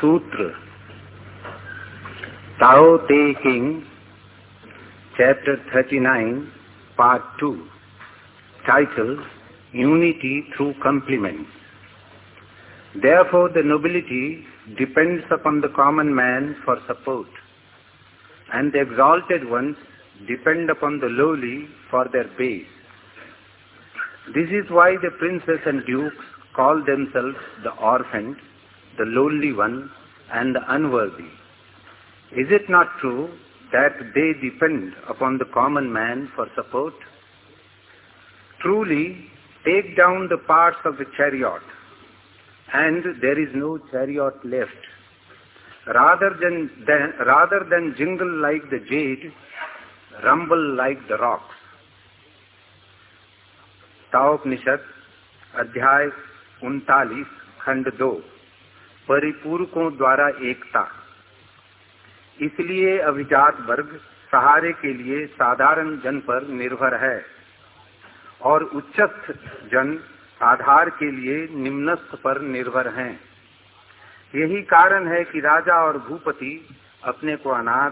Sutra Tao Te King, Chapter 39, Part 2, titled Unity Through Complements. Therefore, the nobility depends upon the common man for support, and the exalted ones depend upon the lowly for their base. This is why the princes and dukes call themselves the orphaned, the lonely one, and the unworthy. Is it not true that they depend upon the common man for support? Truly, take down the parts of the chariot and there is no chariot left. Rather than, than, rather than jingle like the jade, rumble like the rocks. ताओपनिषद अध्याय उनतालीस खंड दो परिपूरकों द्वारा एकता। इसलिए अभिजात वर्ग सहारे के लिए साधारण जन पर निर्भर है और उच्चस्थ जन आधार के लिए निम्नस्थ पर निर्भर हैं। यही कारण है कि राजा और भूपति अपने को अनाथ,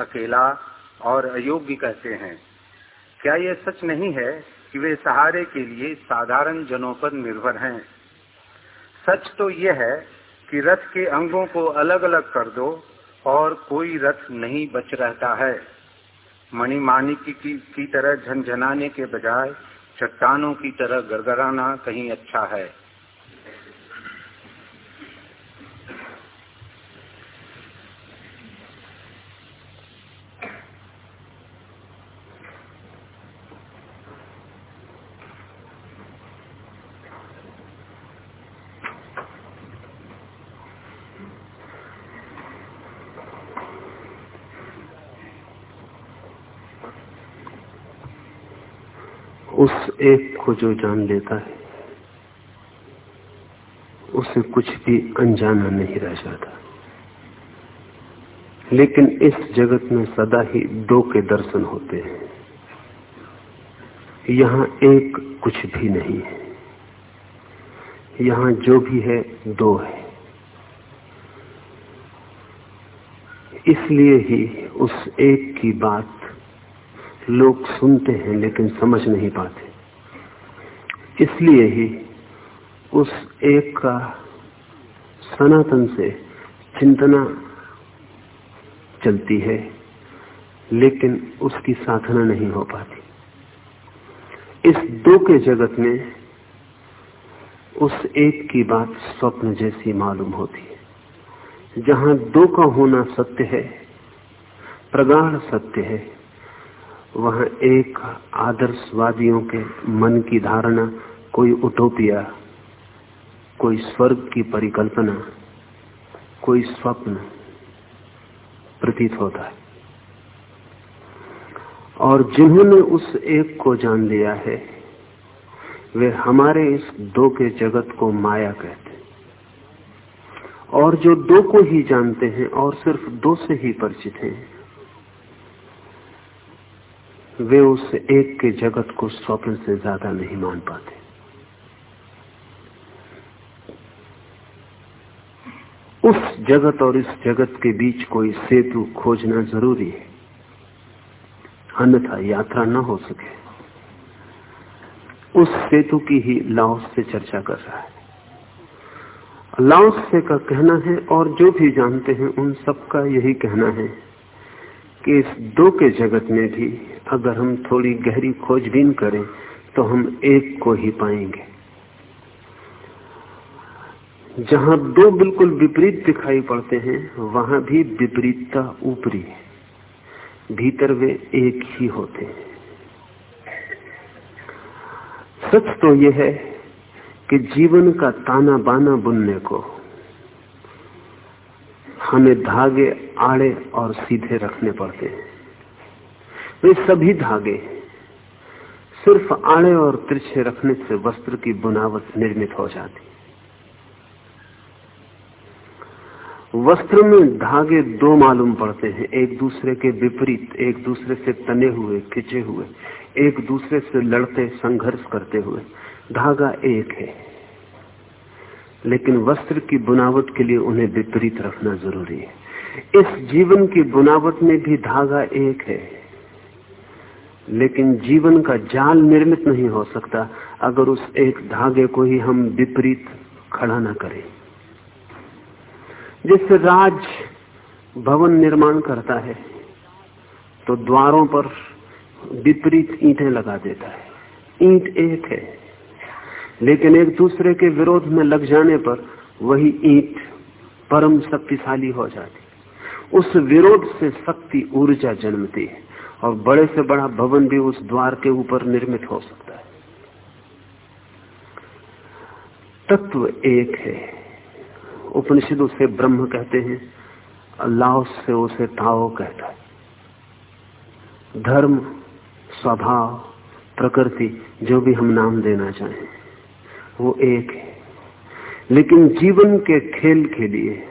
अकेला और अयोग्य कहते हैं। क्या यह सच नहीं है कि वे सहारे के लिए साधारण जनों पर निर्भर हैं? सच तो यह है कि रथ के अंगों को अलग अलग कर दो और कोई रथ नहीं बच रहता है। मणिमानिक की, की तरह झनझनाने के बजाय चट्टानों की तरह गड़गड़ाना कहीं अच्छा है। उस एक को जो जान लेता है, उसे कुछ भी अनजाना नहीं रह जाता। लेकिन इस जगत में सदा ही दो के दर्शन होते हैं। यहाँ एक कुछ भी नहीं है। यहाँ जो भी है, दो है। इसलिए ही उस एक की बात लोग सुनते हैं लेकिन समझ नहीं पाते। इसलिए ही उस एक का सनातन से चिंतना चलती है, लेकिन उसकी साधना नहीं हो पाती। इस दो के जगत में उस एक की बात स्वप्न जैसी मालूम होती है। जहाँ दो का होना सत्य है, प्रगाढ़ सत्य है वह एक आदर्शवादियों के मन की धारणा, कोई उटोपिया, कोई स्वर्ग की परिकल्पना, कोई स्वप्न प्रतीत होता है। और जिन्होंने उस एक को जान लिया है, वे हमारे इस दो के जगत को माया कहते हैं। और जो दो को ही जानते हैं और सिर्फ़ दो से ही परिचित हैं वे उस एक के जगत को स्वप्न से ज़्यादा नहीं मान पाते। उस जगत और इस जगत के बीच कोई सेतु खोजना ज़रूरी है। अन्यथा यात्रा न हो सके। उस सेतु की ही लाओस से चर्चा कर रहा है। लाओस से का कहना है और जो भी जानते हैं, उन सबका यही कहना है कि इस दो के जगत में भी अगर हम थोड़ी गहरी खोजबीन करें तो हम एक को ही पाएँगे। जहाँ दो बिल्कुल विपरीत दिखाई पड़ते हैं, वहाँ भी विपरीतता ऊपरी है। भीतर वे एक ही होते हैं। सच तो यह है कि जीवन का ताना बाना बुनने को हमें धागे, आड़े और सीधे रखने पड़ते हैं। वे सभी धागे सिर्फ़ आड़े और तिरछे रखने से वस्त्र की बुनावट निर्मित हो जाती। वस्त्र में धागे दो मालूम पड़ते हैं, एक दूसरे के विपरीत, एक दूसरे से तने हुए, खिंचे हुए, एक दूसरे से लड़ते, संघर्ष करते हुए। धागा एक है। लेकिन वस्त्र की बुनावट के लिए उन्हें विपरीत रखना ज़रूरी है। इस जीवन की बुनावट में भी धागा एक है। लेकिन जीवन का जाल निर्मित नहीं हो सकता अगर उस एक धागे को ही हम विपरीत खड़ा न करें। जैसे राज भवन निर्माण करता है तो द्वारों पर विपरीत ईंटें लगा देता है। ईंट एक है। लेकिन एक दूसरे के विरोध में लग जाने पर वही ईट परम शक्तिशाली हो जाती। उस विरोध से शक्ति ऊर्जा जन्मती है और बड़े से बड़ा भवन भी उस द्वार के ऊपर निर्मित हो सकता है। तत्व एक है। उपनिषद उसे ब्रह्म कहते हैं, अल्लाह से उसे ताओ कहता है। धर्म, स्वभाव, प्रकृति, जो भी हम नाम देना चाहें। वो एक है। लेकिन जीवन के खेल के लिए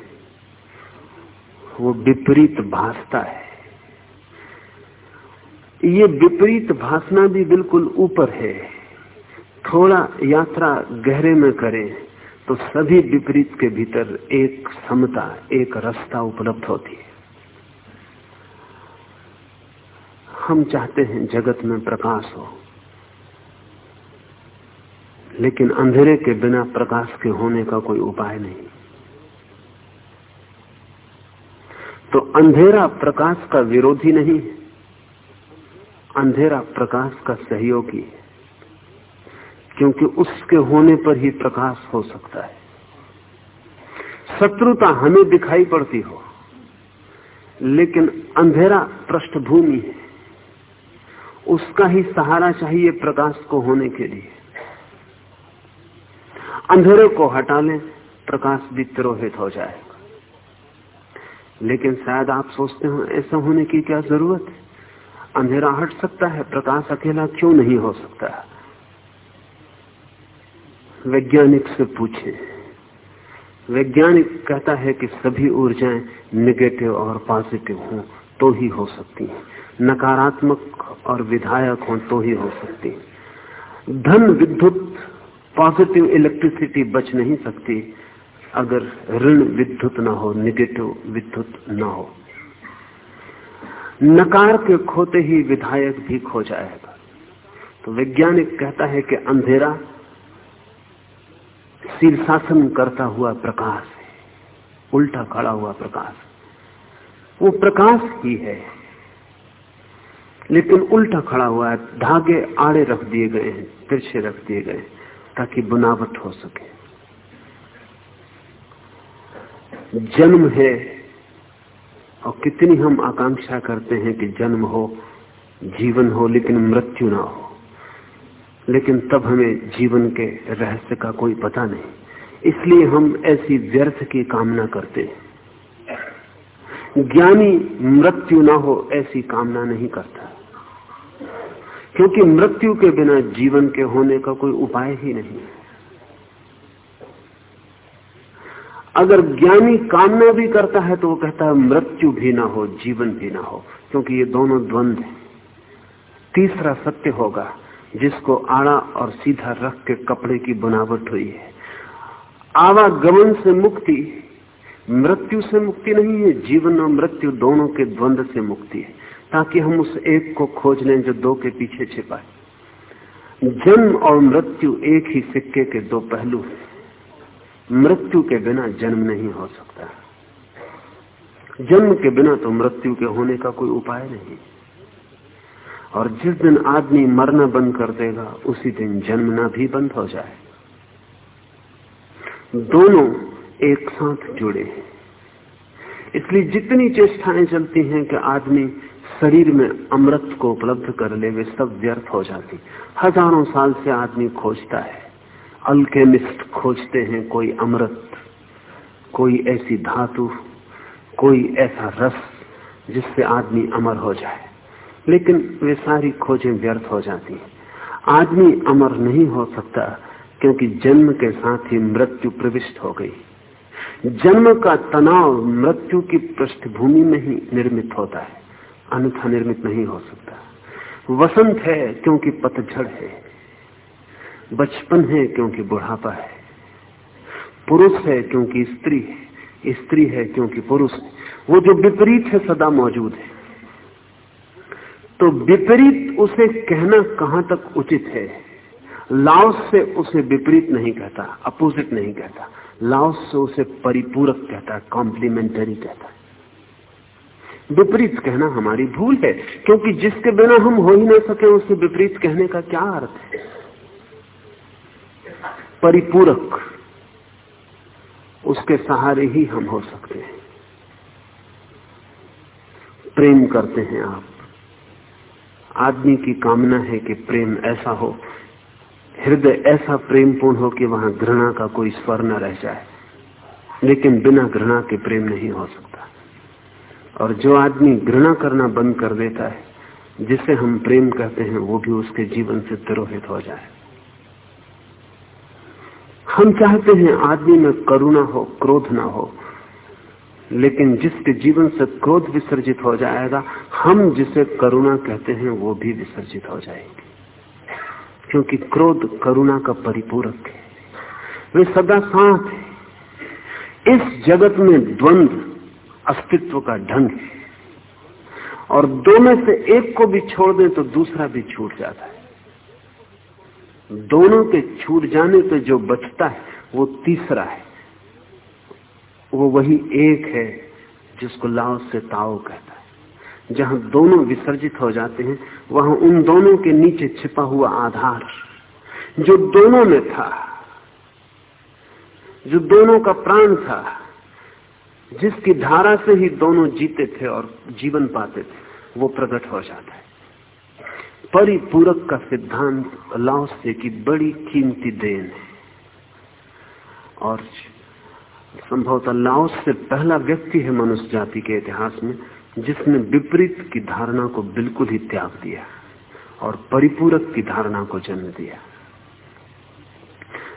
वो विपरीत भासता है। ये विपरीत भासना भी बिल्कुल ऊपर है। थोड़ा यात्रा गहरे में करें तो सभी विपरीत के भीतर एक समता, एक रास्ता उपलब्ध होती है। हम चाहते हैं जगत में प्रकाश हो। लेकिन अंधेरे के बिना प्रकाश के होने का कोई उपाय नहीं। तो अंधेरा प्रकाश का विरोधी नहीं है, अंधेरा प्रकाश का सहयोगी है, क्योंकि उसके होने पर ही प्रकाश हो सकता है। शत्रुता हमें दिखाई पड़ती हो, लेकिन अंधेरा पृष्ठभूमि है, उसका ही सहारा चाहिए प्रकाश को होने के लिए। अंधेरे को हटा लें प्रकाश भी तिरोहित हो जाएगा। लेकिन शायद आप सोचते हो, ऐसा होने की क्या ज़रूरत है? अंधेरा हट सकता है, प्रकाश अकेला क्यों नहीं हो सकता? वैज्ञानिक से पूछे। वैज्ञानिक कहता है कि सभी ऊर्जाएँ निगेटिव और पॉजिटिव हों तो ही हो सकती हैं। नकारात्मक और विधायक हों तो ही हो सकती धन विद्युत पॉजिटिव इलेक्ट्रिसिटी बच नहीं सकती अगर ऋण विद्युत ना हो निगेटिव विद्युत ना हो। नकार के खोते ही विधायक भी खो जाएगा। तो वैज्ञानिक कहता है कि अंधेरा शीर्षासन करता हुआ प्रकाश है, उल्टा खड़ा हुआ प्रकाश। वो प्रकाश ही है, लेकिन उल्टा खड़ा हुआ है, धागे आड़े रख दिए गए हैं, तिरछे रख दिए गए हैं। ताकि बुनावट हो सके। जन्म है और कितनी हम आकांक्षा करते हैं कि जन्म हो, जीवन हो, लेकिन मृत्यु ना हो। लेकिन तब हमें जीवन के रहस्य का कोई पता नहीं। इसलिए हम ऐसी व्यर्थ की कामना करते हैं। ज्ञानी मृत्यु ना हो ऐसी कामना नहीं करता। क्योंकि मृत्यु के बिना जीवन के होने का कोई उपाय ही नहीं। अगर ज्ञानी कामना भी करता है तो वो कहता है, मृत्यु भी ना हो, जीवन भी ना हो, क्योंकि ये दोनों द्वंद हैं। तीसरा सत्य होगा, जिसको आड़ा और सीधा रख के कपड़े की बनावट हुई है। आवागमन से मुक्ति, मृत्यु से मुक्ति नहीं है, जीवन और मृत्यु दोनों के द्वंद से मुक्ति है। ताकि हम उस एक को खोज लें जो दो के पीछे छिपाए जन्म और मृत्यु एक ही सिक्के के दो पहलू हैं। मृत्यु के बिना जन्म नहीं हो सकता। जन्म के बिना तो मृत्यु के होने का कोई उपाय नहीं। और जिस दिन आदमी मरना बंद कर देगा, उसी दिन जन्मना भी बंद हो जाए। दोनों एक साथ जुड़े हैं। इसलिए जितनी चेष्टाएँ चलती हैं कि आदमी शरीर में अमृत को उपलब्ध कर ले वे सब व्यर्थ हो जाती। हज़ारों साल से आदमी खोजता है। अल्केमिस्ट खोजते हैं कोई अमृत, कोई ऐसी धातु, कोई ऐसा रस जिससे आदमी अमर हो जाए। लेकिन वे सारी खोजें व्यर्थ हो जाती हैं। आदमी अमर नहीं हो सकता क्योंकि जन्म के साथ ही मृत्यु प्रविष्ट हो गई। जन्म का तनाव मृत्यु की पृष्ठभूमि में ही निर्मित होता है। अन्यथा निर्मित नहीं हो सकता। वसंत है क्योंकि पतझड़ है। बचपन है क्योंकि बुढ़ापा है। पुरुष है क्योंकि स्त्री है। स्त्री है क्योंकि पुरुष है। वो जो विपरीत है सदा मौजूद है। तो विपरीत उसे कहना कहाँ तक उचित है? लाओस से उसे विपरीत नहीं कहता, अपोजिट नहीं कहता। लाओस से उसे परिपूरक कहता, कॉम्प्लीमेंटरी कहता। विपरीत कहना हमारी भूल है, क्योंकि जिसके बिना हम हो ही नहीं सके, उसे विपरीत कहने का क्या अर्थ है? परिपूरक, उसके सहारे ही हम हो सकते हैं। प्रेम करते हैं आप। आदमी की कामना है कि प्रेम ऐसा हो, हृदय ऐसा प्रेमपूर्ण हो कि वहाँ घृणा का कोई स्वर न रह जाए, लेकिन बिना घृणा के प्रेम नहीं हो सकता। और जो आदमी घृणा करना बंद कर देता है, जिसे हम प्रेम कहते हैं, वो भी उसके जीवन से तिरोहित हो जाए। हम चाहते हैं आदमी में करुणा हो, क्रोध ना हो, लेकिन जिसके जीवन से क्रोध विसर्जित हो जाएगा, हम जिसे करुणा कहते हैं, वो भी विसर्जित हो जाएगी। क्योंकि क्रोध करुणा का परिपूरक है। वे सदा साथ है। इस जगत में द्वंद्व अस्तित्व का ढंग है। और दो में से एक को भी छोड़ दें तो दूसरा भी छूट जाता है। दोनों के छूट जाने पे जो बचता है, वो तीसरा है। वो वही एक है जिसको लाओ से ताओ कहता है। जहाँ दोनों विसर्जित हो जाते हैं, वहाँ उन दोनों के नीचे छिपा हुआ आधार, जो दोनों में था, जो दोनों का प्राण था जिसकी धारा से ही दोनों जीते थे और जीवन पाते थे, वो प्रकट हो जाता है। परिपूरक का सिद्धांत लाओसे की बड़ी कीमती देन है। और संभवतः लाओस से पहला व्यक्ति है मनुष्य जाति के इतिहास में, जिसने विपरीत की धारणा को बिल्कुल ही त्याग दिया और परिपूरक की धारणा को जन्म दिया।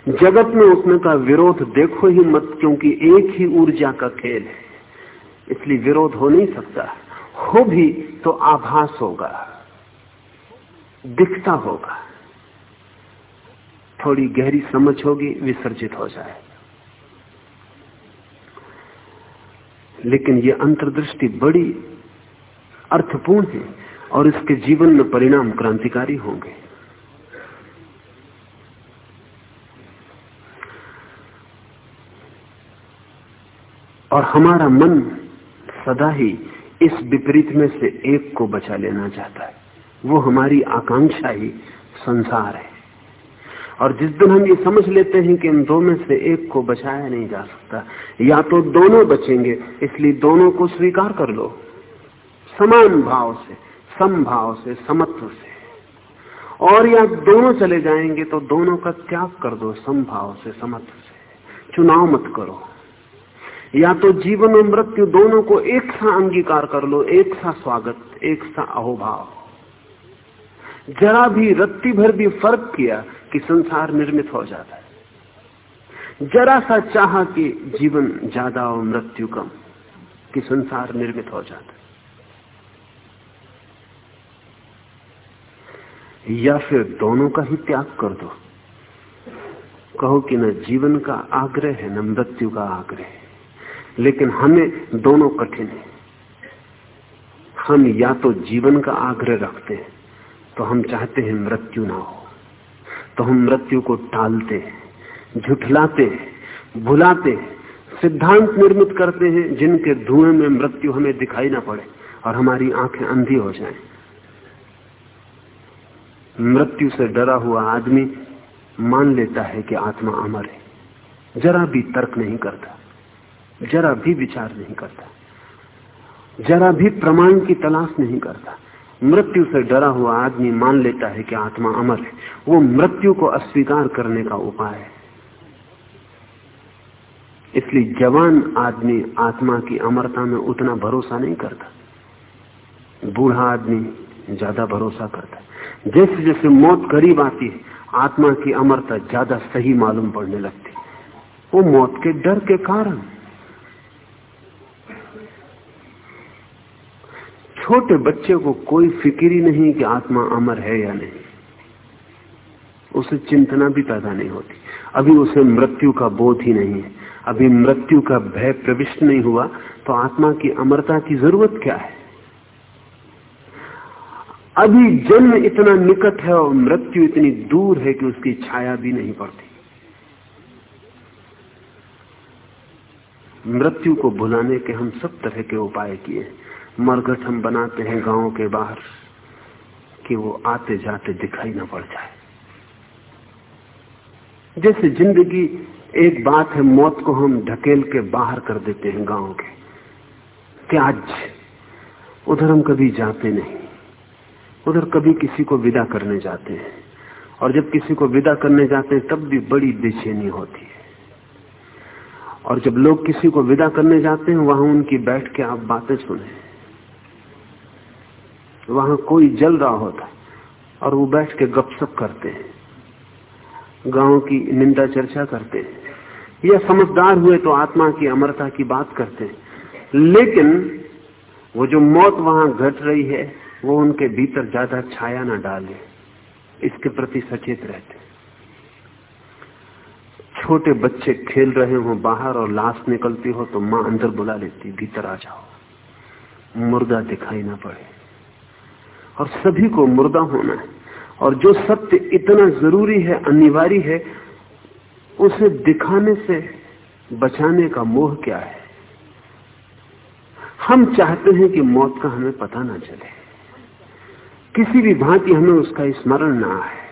जगत में उसने का विरोध देखो ही मत, क्योंकि एक ही ऊर्जा का खेल है। इसलिए विरोध हो नहीं सकता। हो भी तो आभास होगा, दिखता होगा। थोड़ी गहरी समझ होगी, विसर्जित हो जाए। लेकिन ये अंतर्दृष्टि बड़ी अर्थपूर्ण है, और इसके जीवन में परिणाम क्रांतिकारी होंगे। और हमारा मन सदा ही इस विपरीत में से एक को बचा लेना चाहता है। वो हमारी आकांक्षा ही संसार है। और जिस दिन हम ये समझ लेते हैं कि इन दो में से एक को बचाया नहीं जा सकता, या तो दोनों बचेंगे, इसलिए दोनों को स्वीकार कर लो। समान भाव से, समभाव से, समत्व से। और या दोनों चले जाएँगे तो दोनों का त्याग कर दो, समभाव से, समत्व से। चुनाव मत करो। या तो जीवन और मृत्यु दोनों को एक सा अंगीकार कर लो, एक सा स्वागत, एक सा अहोभाव। जरा भी रत्ती भर भी फ़र्क किया कि संसार निर्मित हो जाता है। जरा सा चाह कि जीवन ज़्यादा और मृत्यु कम, कि संसार निर्मित हो जाता है। या फिर दोनों का ही त्याग कर दो। कहो कि न जीवन का आग्रह है, न मृत्यु का आग्रह है। लेकिन हमें दोनों कठिन है। हम या तो जीवन का आग्रह रखते हैं तो हम चाहते हैं मृत्यु ना हो। तो हम मृत्यु को टालते हैं, झुठलाते हैं, भुलाते हैं, सिद्धांत निर्मित करते हैं, जिनके धुएँ में मृत्यु हमें दिखाई ना पड़े और हमारी आँखें अंधी हो जाएँ। मृत्यु से डरा हुआ आदमी मान लेता है कि आत्मा अमर है, जरा भी तर्क नहीं करता। जरा भी विचार नहीं करता। जरा भी प्रमाण की तलाश नहीं करता। मृत्यु से डरा हुआ आदमी मान लेता है कि आत्मा अमर है। वो मृत्यु को अस्वीकार करने का उपाय है। इसलिए जवान आदमी आत्मा की अमरता में उतना भरोसा नहीं करता। बूढ़ा आदमी ज़्यादा भरोसा करता है। जैसे जैसे मौत करीब आती है, आत्मा की अमरता ज़्यादा सही मालूम पड़ने लगती वो मौत के डर के कारण छोटे बच्चे को कोई फ़िक्र ही नहीं कि आत्मा अमर है या नहीं। उसे चिंतना भी पैदा नहीं होती। अभी उसे मृत्यु का बोध ही नहीं है। अभी मृत्यु का भय प्रविष्ट नहीं हुआ तो आत्मा की अमरता की ज़रूरत क्या है? अभी जन्म इतना निकट है और मृत्यु इतनी दूर है कि उसकी छाया भी नहीं पड़ती। मृत्यु को भुलाने के हम सब तरह के उपाय किए मरघट हम बनाते हैं गाँव के बाहर, कि वो आते जाते दिखाई ना पड़ जाए। जैसे ज़िंदगी एक बात है, मौत को हम ढकेल के बाहर कर देते हैं गाँव के। त्याज उधर हम कभी जाते नहीं, उधर कभी किसी को विदा करने जाते हैं। और जब किसी को विदा करने जाते हैं, तब भी बड़ी बेचैनी होती है। और जब लोग किसी को विदा करने जाते हैं, वहाँ उनकी बैठ के आप बातें सुने। वहाँ कोई जल रहा होता और वो बैठ के गपशप करते हैं। गाँव की निंदा चर्चा करते हैं। या समझदार हुए तो आत्मा की अमरता की बात करते हैं। लेकिन वो जो मौत वहाँ घट रही है, वो उनके भीतर ज़्यादा छाया ना डाले। इसके प्रति सचेत रहते छोटे बच्चे खेल रहे हो बाहर और लाश निकलती हो तो माँ अंदर बुला लेती, भीतर आ जाओ। मुर्दा दिखाई ना पड़े। और सभी को मुर्दा होना है। और जो सत्य इतना ज़रूरी है, अनिवार्य है, उसे दिखाने से बचाने का मोह क्या है? हम चाहते हैं कि मौत का हमें पता ना चले। किसी भी भांति हमें उसका स्मरण ना आए।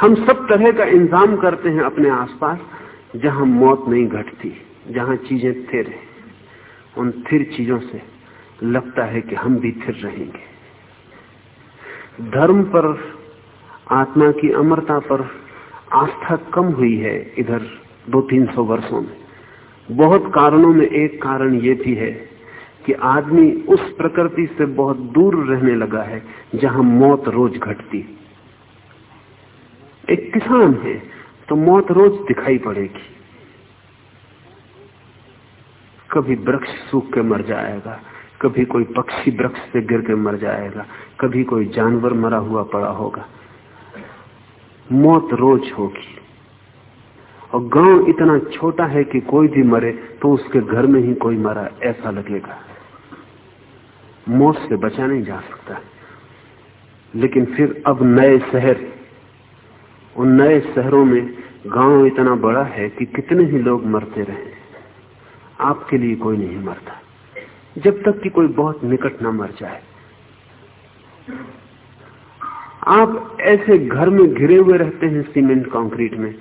हम सब तरह का इंतज़ाम करते हैं अपने आसपास, जहाँ मौत नहीं घटती, जहाँ चीज़ें थिर हैं। उन थिर चीज़ों से लगता है कि हम भी थिर रहेंगे। धर्म पर, आत्मा की अमरता पर आस्था कम हुई है इधर दो तीन सौ वर्षों में। बहुत कारणों में एक कारण ये भी है कि आदमी उस प्रकृति से बहुत दूर रहने लगा है जहाँ मौत रोज घटती। एक किसान है तो मौत रोज दिखाई पड़ेगी। कभी वृक्ष सूख के मर जाएगा कभी कोई पक्षी वृक्ष से गिर के मर जाएगा, कभी कोई जानवर मरा हुआ पड़ा होगा। मौत रोज होगी। और गाँव इतना छोटा है कि कोई भी मरे तो उसके घर में ही कोई मरा, ऐसा लगेगा। मौत से बचा नहीं जा सकता। लेकिन फिर अब नए शहर, उन नए शहरों में गाँव इतना बड़ा है कि कितने ही लोग मरते रहे। आपके लिए कोई नहीं मरता। जब तक कि कोई बहुत निकट ना मर जाए। आप ऐसे घर में घिरे हुए रहते हैं सीमेंट कंक्रीट में,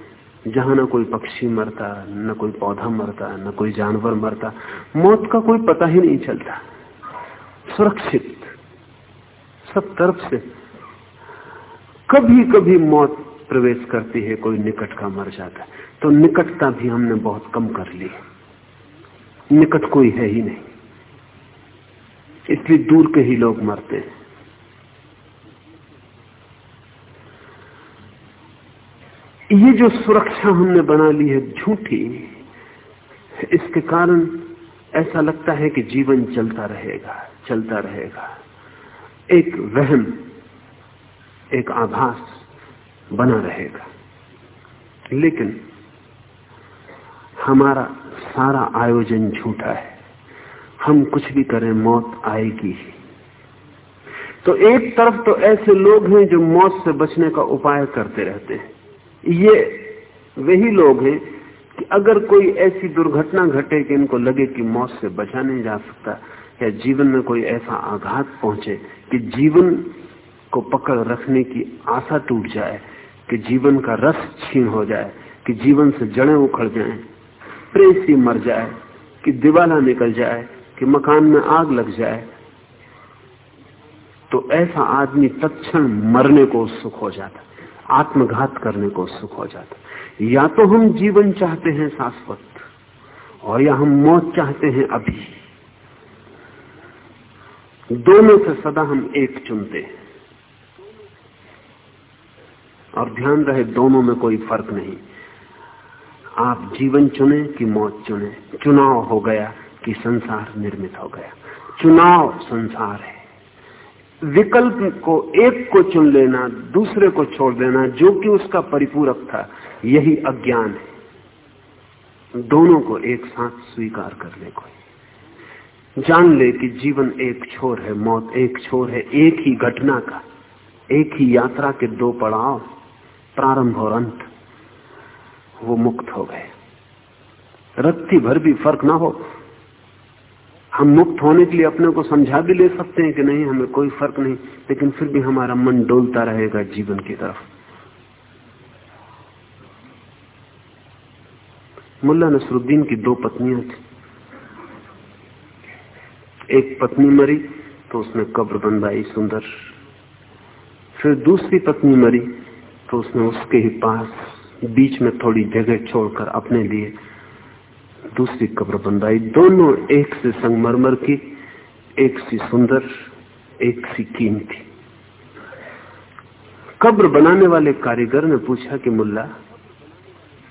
जहाँ ना कोई पक्षी मरता, न कोई पौधा मरता, न कोई जानवर मरता। मौत का कोई पता ही नहीं चलता। सुरक्षित। सब तरफ़ से कभी कभी मौत प्रवेश करती है, कोई निकट का मर जाता है। तो निकटता भी हमने बहुत कम कर ली। निकट कोई है ही नहीं। इसलिए दूर के ही लोग मरते हैं। ये जो सुरक्षा हमने बना ली है झूठी, इसके कारण ऐसा लगता है कि जीवन चलता रहेगा चलता रहेगा। एक वहम, एक आभास बना रहेगा। लेकिन हमारा सारा आयोजन झूठा है। हम कुछ भी करें मौत आएगी तो एक तरफ़ तो ऐसे लोग हैं जो मौत से बचने का उपाय करते रहते हैं। ये वही लोग हैं कि अगर कोई ऐसी दुर्घटना घटे कि इनको लगे कि मौत से बचा नहीं जा सकता या जीवन में कोई ऐसा आघात पहुँचे कि जीवन को पकड़ रखने की आशा टूट जाए कि जीवन का रस छीन हो जाए कि जीवन से जड़ें उखड़ जाएँ, प्रेसी मर जाए कि दिवाला निकल जाए कि मकान में आग लग जाए तो ऐसा आदमी तत्क्षण मरने को उत्सुक हो जाता, आत्मघात करने को उत्सुक हो जाता। या तो हम जीवन चाहते हैं शाश्वत, और या हम मौत चाहते हैं अभी। दोनों से सदा हम एक चुनते हैं। और ध्यान रहे, दोनों में कोई फ़र्क नहीं। आप जीवन चुने कि मौत चुने। चुनाव हो गया। कि संसार निर्मित हो गया। चुनाव संसार है। विकल्प को एक को चुन लेना, दूसरे को छोड़ देना, जो कि उसका परिपूरक था, यही अज्ञान है। दोनों को एक साथ स्वीकार करने को जान ले कि जीवन एक छोर है, मौत एक छोर है, एक ही घटना का, एक ही यात्रा के दो पड़ाव, प्रारंभ और अंत, वो मुक्त हो गए। रत्ती भर भी फ़र्क ना हो हम मुक्त होने के लिए अपने को समझा भी ले सकते हैं कि नहीं, हमें कोई फ़र्क नहीं, लेकिन फिर भी हमारा मन डोलता रहेगा जीवन की तरफ़। मुल्ला नसरुद्दीन की दो पत्नियाँ थी। एक पत्नी मरी तो उसने कब्र बनवाई सुंदर। फिर दूसरी पत्नी मरी तो उसने उसके ही पास बीच में थोड़ी जगह छोड़कर अपने लिए दूसरी कब्र बनवाई दोनों एक से संगमरमर की, एक सी सुंदर, एक सी कीमती। कब्र बनाने वाले कारीगर ने पूछा कि मुल्ला,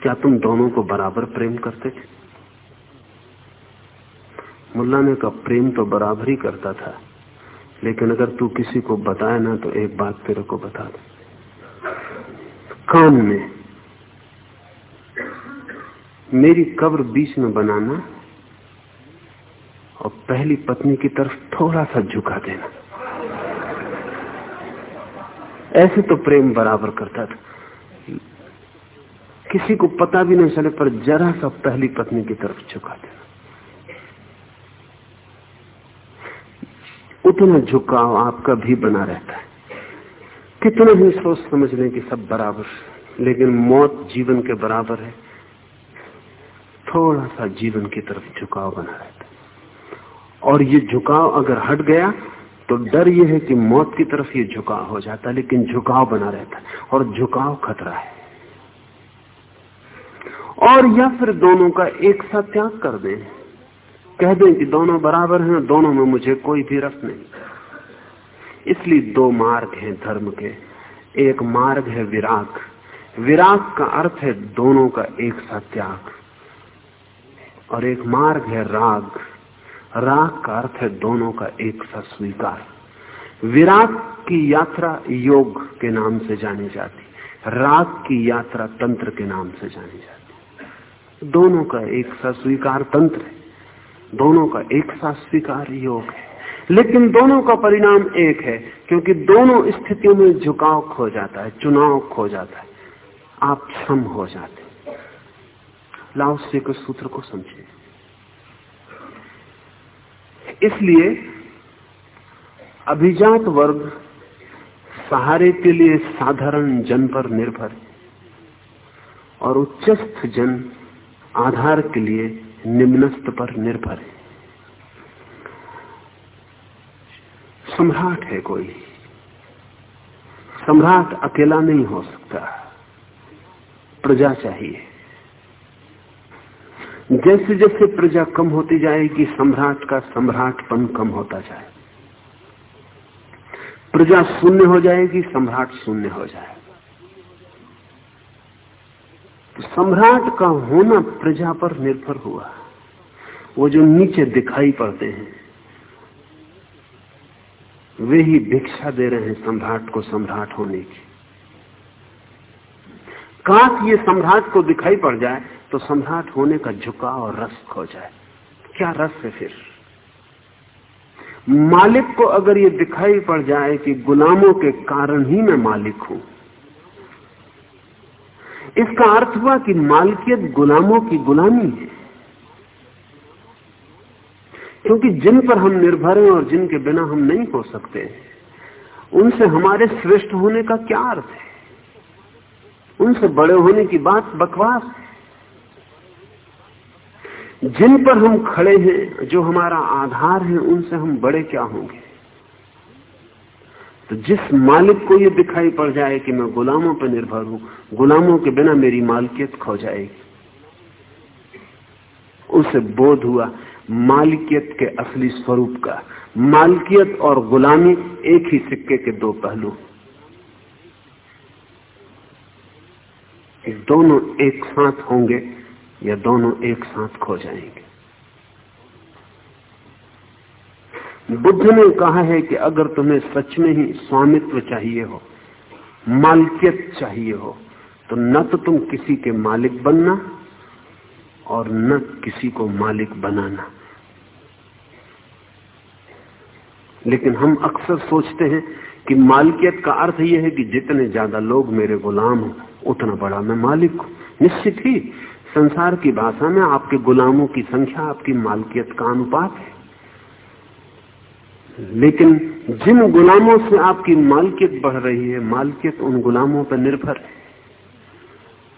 क्या तुम दोनों को बराबर प्रेम करते थे? मुल्ला ने कहा, प्रेम तो बराबर ही करता था, लेकिन अगर तू किसी को बताए ना तो एक बात तेरे को बता दे। काम में मेरी कब्र बीच में बनाना और पहली पत्नी की तरफ़ थोड़ा सा झुका देना। ऐसे तो प्रेम बराबर करता था। किसी को पता भी नहीं चले, पर जरा सा पहली पत्नी की तरफ़ झुका देना। उतना झुकाव आपका भी बना रहता है। कितना ही सोच समझ लें कि सब बराबर, लेकिन मौत जीवन के बराबर है। थोड़ा सा जीवन की तरफ़ झुकाव बना रहता है। और ये झुकाव अगर हट गया तो डर ये है कि मौत की तरफ़ ये झुकाव हो जाता है, लेकिन झुकाव बना रहता है और झुकाव खतरा है। और या फिर दोनों का एक साथ त्याग कर दें। कह दें कि दोनों बराबर हैं, दोनों में मुझे कोई भी रस नहीं। इसलिए दो मार्ग हैं धर्म के। एक मार्ग है विराग। विराग का अर्थ है दोनों का एक साथ त्याग। और एक मार्ग है राग। राग का अर्थ है दोनों का एक सा स्वीकार। विराग की यात्रा योग के नाम से जानी जाती। राग की यात्रा तंत्र के नाम से जानी जाती। दोनों का एक सा स्वीकार तंत्र है। दोनों का एक सा स्वीकार योग है। लेकिन दोनों का परिणाम एक है, क्योंकि दोनों स्थितियों में झुकाव खो जाता है, चुनाव खो जाता है। आप क्षम हो जाते लाओसे के सूत्र को समझे। इसलिए अभिजात वर्ग सहारे के लिए साधारण जन पर निर्भर है और उच्चस्थ जन आधार के लिए निम्नस्थ पर निर्भर है। सम्राट है कोई। सम्राट अकेला नहीं हो सकता। प्रजा चाहिए। जैसे जैसे प्रजा कम होती जाएगी, सम्राट का सम्राटपन कम होता जाए। प्रजा शून्य हो जाएगी, सम्राट शून्य हो जाएगा तो सम्राट का होना प्रजा पर निर्भर हुआ। वो जो नीचे दिखाई पड़ते हैं, वे ही भिक्षा दे रहे हैं सम्राट को सम्राट होने की। काश ये सम्राट को दिखाई पड़ जाए तो सम्राट होने का झुकाव और रस खो जाए। क्या रस है फिर? मालिक को अगर ये दिखाई पड़ जाए कि गुलामों के कारण ही मैं मालिक हूँ, इसका अर्थ हुआ कि मालकियत गुलामों की गुलामी है। क्योंकि जिन पर हम निर्भर हैं और जिनके बिना हम नहीं हो सकते, उनसे हमारे श्रेष्ठ होने का क्या अर्थ है? उनसे बड़े होने की बात बकवास है। जिन पर हम खड़े हैं, जो हमारा आधार है, उनसे हम बड़े क्या होंगे? तो जिस मालिक को यह दिखाई पड़ जाए कि मैं गुलामों पर निर्भर हूँ, गुलामों के बिना मेरी मालकियत खो जाएगी। उसे बोध हुआ, मालिकियत के असली स्वरूप का। मालकियत और गुलामी एक ही सिक्के के दो पहलू। दोनों एक साथ होंगे या दोनों एक साथ खो जाएँगे। बुद्ध ने कहा है कि अगर तुम्हें सच में ही स्वामित्व चाहिए हो, मालकियत चाहिए हो तो न तो तुम किसी के मालिक बनना और न किसी को मालिक बनाना। लेकिन हम अक्सर सोचते हैं कि मालिकियत का अर्थ यह है कि जितने ज़्यादा लोग मेरे गुलाम हो, उतना बड़ा मैं मालिक हूँ। निश्चित ही संसार की भाषा में आपके गुलामों की संख्या, आपकी मालकियत का अनुपात है। लेकिन जिन गुलामों से आपकी मालकियत बढ़ रही है, मालकियत उन गुलामों पर निर्भर है।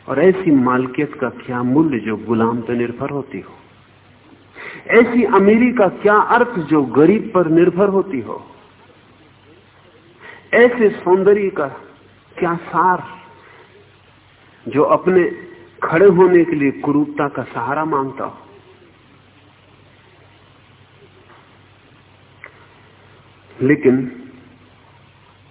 और ऐसी मालकियत का क्या मूल्य जो गुलाम पर निर्भर होती हो? ऐसी अमीरी का क्या अर्थ जो गरीब पर निर्भर होती हो? ऐसे सौंदर्य का क्या सार जो अपने खड़े होने के लिए कुरूपता का सहारा माँगता हो। लेकिन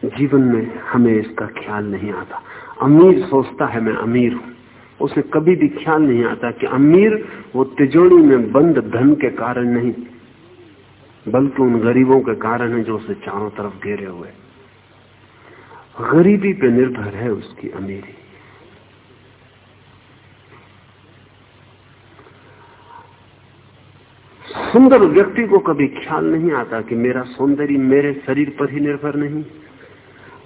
जीवन में हमें इसका ख्याल नहीं आता। अमीर सोचता है मैं अमीर हूँ। उसे कभी भी ख्याल नहीं आता कि अमीर वो तिजोड़ी में बंद धन के कारण नहीं, बल्कि उन गरीबों के कारण है जो उसे चारों तरफ़ घेरे हुए। गरीबी पे निर्भर है उसकी अमीरी। सुंदर व्यक्ति को कभी ख्याल नहीं आता कि मेरा सौंदर्य मेरे शरीर पर ही निर्भर नहीं।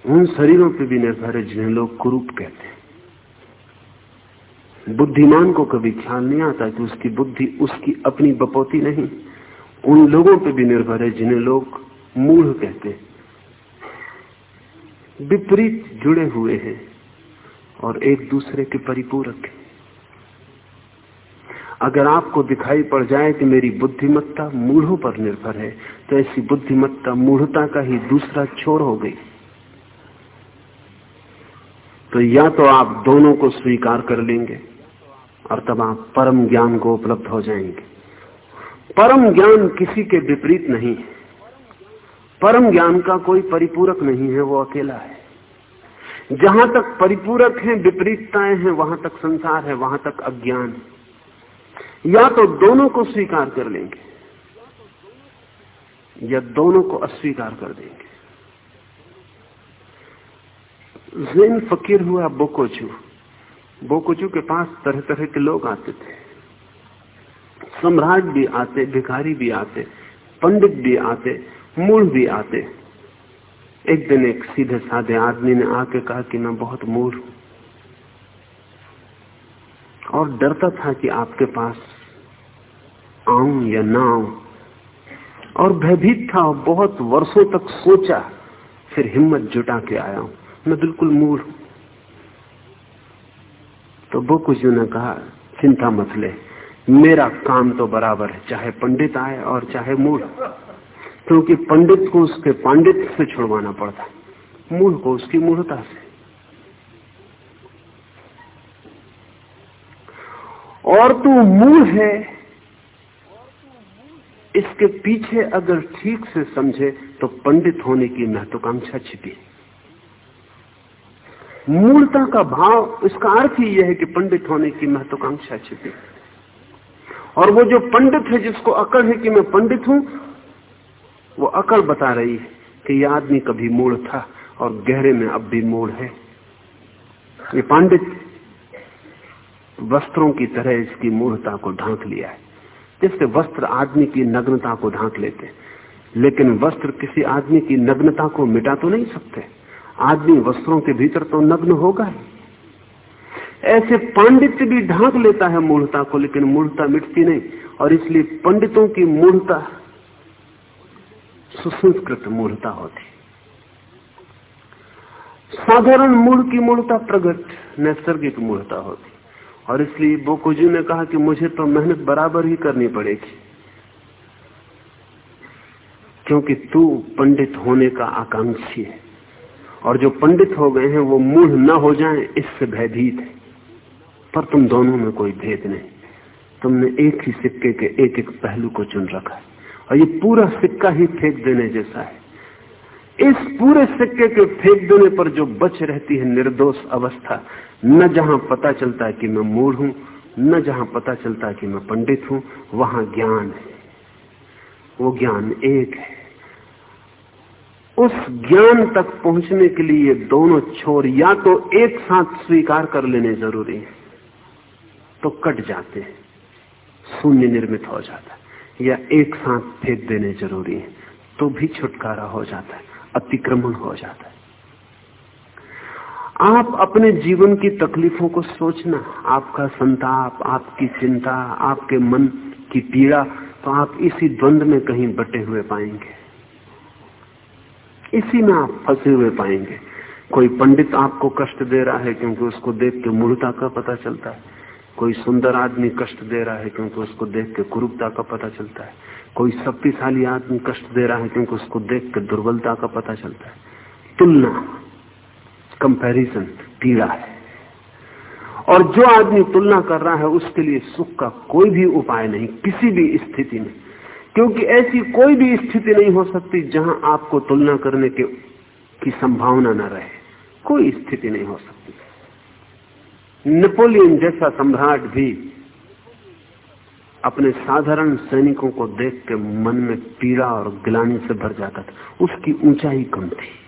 उन शरीरों पर भी निर्भर है जिन्हें लोग कुरूप कहते हैं। बुद्धिमान को कभी ख्याल नहीं आता कि उसकी बुद्धि उसकी अपनी बपौती नहीं। उन लोगों पर भी निर्भर है जिन्हें लोग मूढ़ कहते विपरीत जुड़े हुए हैं और एक दूसरे के परिपूरक हैं। अगर आपको दिखाई पड़ जाए कि मेरी बुद्धिमत्ता मूढ़ों पर निर्भर है तो ऐसी बुद्धिमत्ता मूढ़ता का ही दूसरा छोर हो गई। तो या तो आप दोनों को स्वीकार कर लेंगे, और तब आप परम ज्ञान को उपलब्ध हो जाएँगे। परम ज्ञान किसी के विपरीत नहीं है। परम ज्ञान का कोई परिपूरक नहीं है, वो अकेला है। जहाँ तक परिपूरक है, विपरीतताएँ हैं, वहाँ तक संसार है, वहाँ तक अज्ञान है। या तो दोनों को स्वीकार कर लेंगे, या दोनों को अस्वीकार कर देंगे। जैन फकीर हुआ बोकोचू बोकोचू के पास तरह तरह के लोग आते थे। सम्राट भी आते, भिखारी भी आते, पंडित भी आते, मूल भी आते। एक दिन एक सीधे साधे आदमी ने आके कहा कि मैं बहुत मूल हूँ। और डरता था कि आपके पास आऊँ या ना आऊँ। और भयभीत था बहुत वर्षों तक सोचा, फिर हिम्मत जुटा के आया हूँ। मैं बिल्कुल हूँ। तो बोकुजू ने कहा, चिंता मत ले। मेरा काम तो बराबर है, चाहे पंडित आए और चाहे मूल क्योंकि पंडित को उसके पांडित से छुड़वाना पड़ता मूल को उसकी मूलता से। और तू मूल है। इसके पीछे अगर ठीक से समझे तो पंडित होने की महत्वाकांक्षा छिपी। मूलता का भाव, इसका अर्थ ही यह है कि पंडित होने की महत्वाकांक्षा छिपी। और वो जो पंडित है, जिसको अकड़ है कि मैं पंडित हूँ, वो अकड़ बता रही है कि यह आदमी कभी मूल था और गहरे में अब भी मूल है। ये पंडित वस्त्रों की तरह इसकी मूर्ता को ढांक लिया है। जिससे वस्त्र आदमी की नग्नता को ढांक लेते लेकिन वस्त्र किसी आदमी की नग्नता को मिटा तो नहीं सकते। आदमी वस्त्रों के भीतर तो नग्न होगा ही। ऐसे पांडित्य भी ढांक लेता है मूर्ता को, लेकिन मूर्ता मिटती नहीं। और इसलिए पंडितों की मूर्ता, सुसंस्कृत मूर्ता होती। साधारण मूल की मूर्ता प्रगट, नैसर्गिक मूर्ता होती। और इसलिए बोकोजू ने कहा कि मुझे तो मेहनत बराबर ही करनी पड़ेगी। क्योंकि तू पंडित होने का आकांक्षी है। और जो पंडित हो गए हैं, वो मूढ़ न हो जाएँ, इससे भयभीत है। पर तुम दोनों में कोई भेद नहीं। तुमने एक ही सिक्के के एक एक पहलू को चुन रखा है। और ये पूरा सिक्का ही फेंक देने जैसा है। इस पूरे सिक्के के फेंक देने पर जो बच रहती है निर्दोष अवस्था न जहाँ पता चलता है कि मैं मूढ़ हूँ, न जहाँ पता चलता है कि मैं पंडित हूँ, वहाँ ज्ञान है। वो ज्ञान एक है। उस ज्ञान तक पहुँचने के लिए दोनों छोर या तो एक साथ स्वीकार कर लेने ज़रूरी है तो कट जाते हैं, शून्य निर्मित हो जाता है, या एक साथ फेंक देने ज़रूरी है तो भी छुटकारा हो जाता है, अतिक्रमण हो जाता है। आप अपने जीवन की तकलीफों को सोचना, आपका संताप, आपकी चिंता, आपके मन की पीड़ा तो आप इसी द्वंद में कहीं बटे हुए पाएँगे। इसी में आप फंसे हुए पाएँगे। कोई पंडित आपको कष्ट दे रहा है क्योंकि उसको देख के मूर्ता का पता चलता है। कोई सुंदर आदमी कष्ट दे रहा है क्योंकि उसको देख के कुरूपता का पता चलता है। कोई शक्तिशाली आदमी कष्ट दे रहा है क्योंकि उसको देख के दुर्बलता का पता चलता है। तुलना कंपैरिजन पीड़ा है। और जो आदमी तुलना कर रहा है, उसके लिए सुख का कोई भी उपाय नहीं, किसी भी स्थिति में। क्योंकि ऐसी कोई भी स्थिति नहीं हो सकती जहाँ आपको तुलना करने के, की संभावना न रहे। कोई स्थिति नहीं हो सकती। नेपोलियन जैसा सम्राट भी अपने साधारण सैनिकों को देख के मन में पीड़ा और गिलानी से भर जाता था। उसकी ऊंचाई कम थी।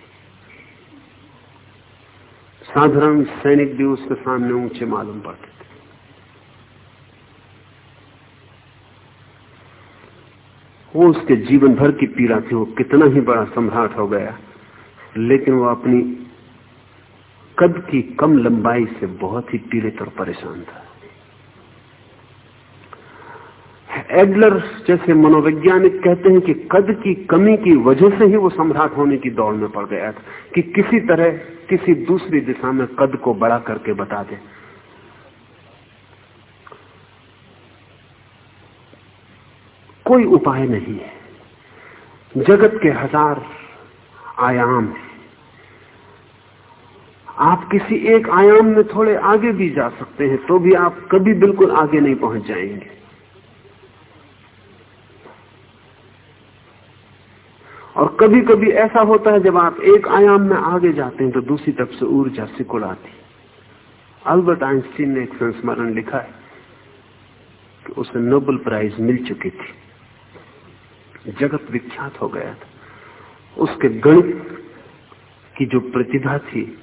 साधारण सैनिक भी उसके सामने ऊँचे मालूम पड़ते थे। वो उसके जीवन भर की पीड़ा थी वो कितना ही बड़ा सम्राट हो गया, लेकिन वो अपनी कद की कम लंबाई से बहुत ही पीड़ित और परेशान था। एडलर जैसे मनोवैज्ञानिक कहते हैं कि कद की कमी की वजह से ही वो सम्राट होने की दौड़ में पड़ गया था कि किसी तरह किसी दूसरी दिशा में कद को बड़ा करके बता दे। कोई उपाय नहीं है। जगत के हज़ार आयाम है। आप किसी एक आयाम में थोड़े आगे भी जा सकते हैं तो भी आप कभी बिल्कुल आगे नहीं पहुँच जाएँगे। और कभी कभी ऐसा होता है जब आप एक आयाम में आगे जाते हैं तो दूसरी तरफ़ से ऊर्जा सिकुड़ आती अल्बर्ट आइंस्टीन ने एक संस्मरण लिखा है कि उसे नोबल प्राइज मिल चुकी थी। जगत विख्यात हो गया था। उसके गणित की जो प्रतिभा थी,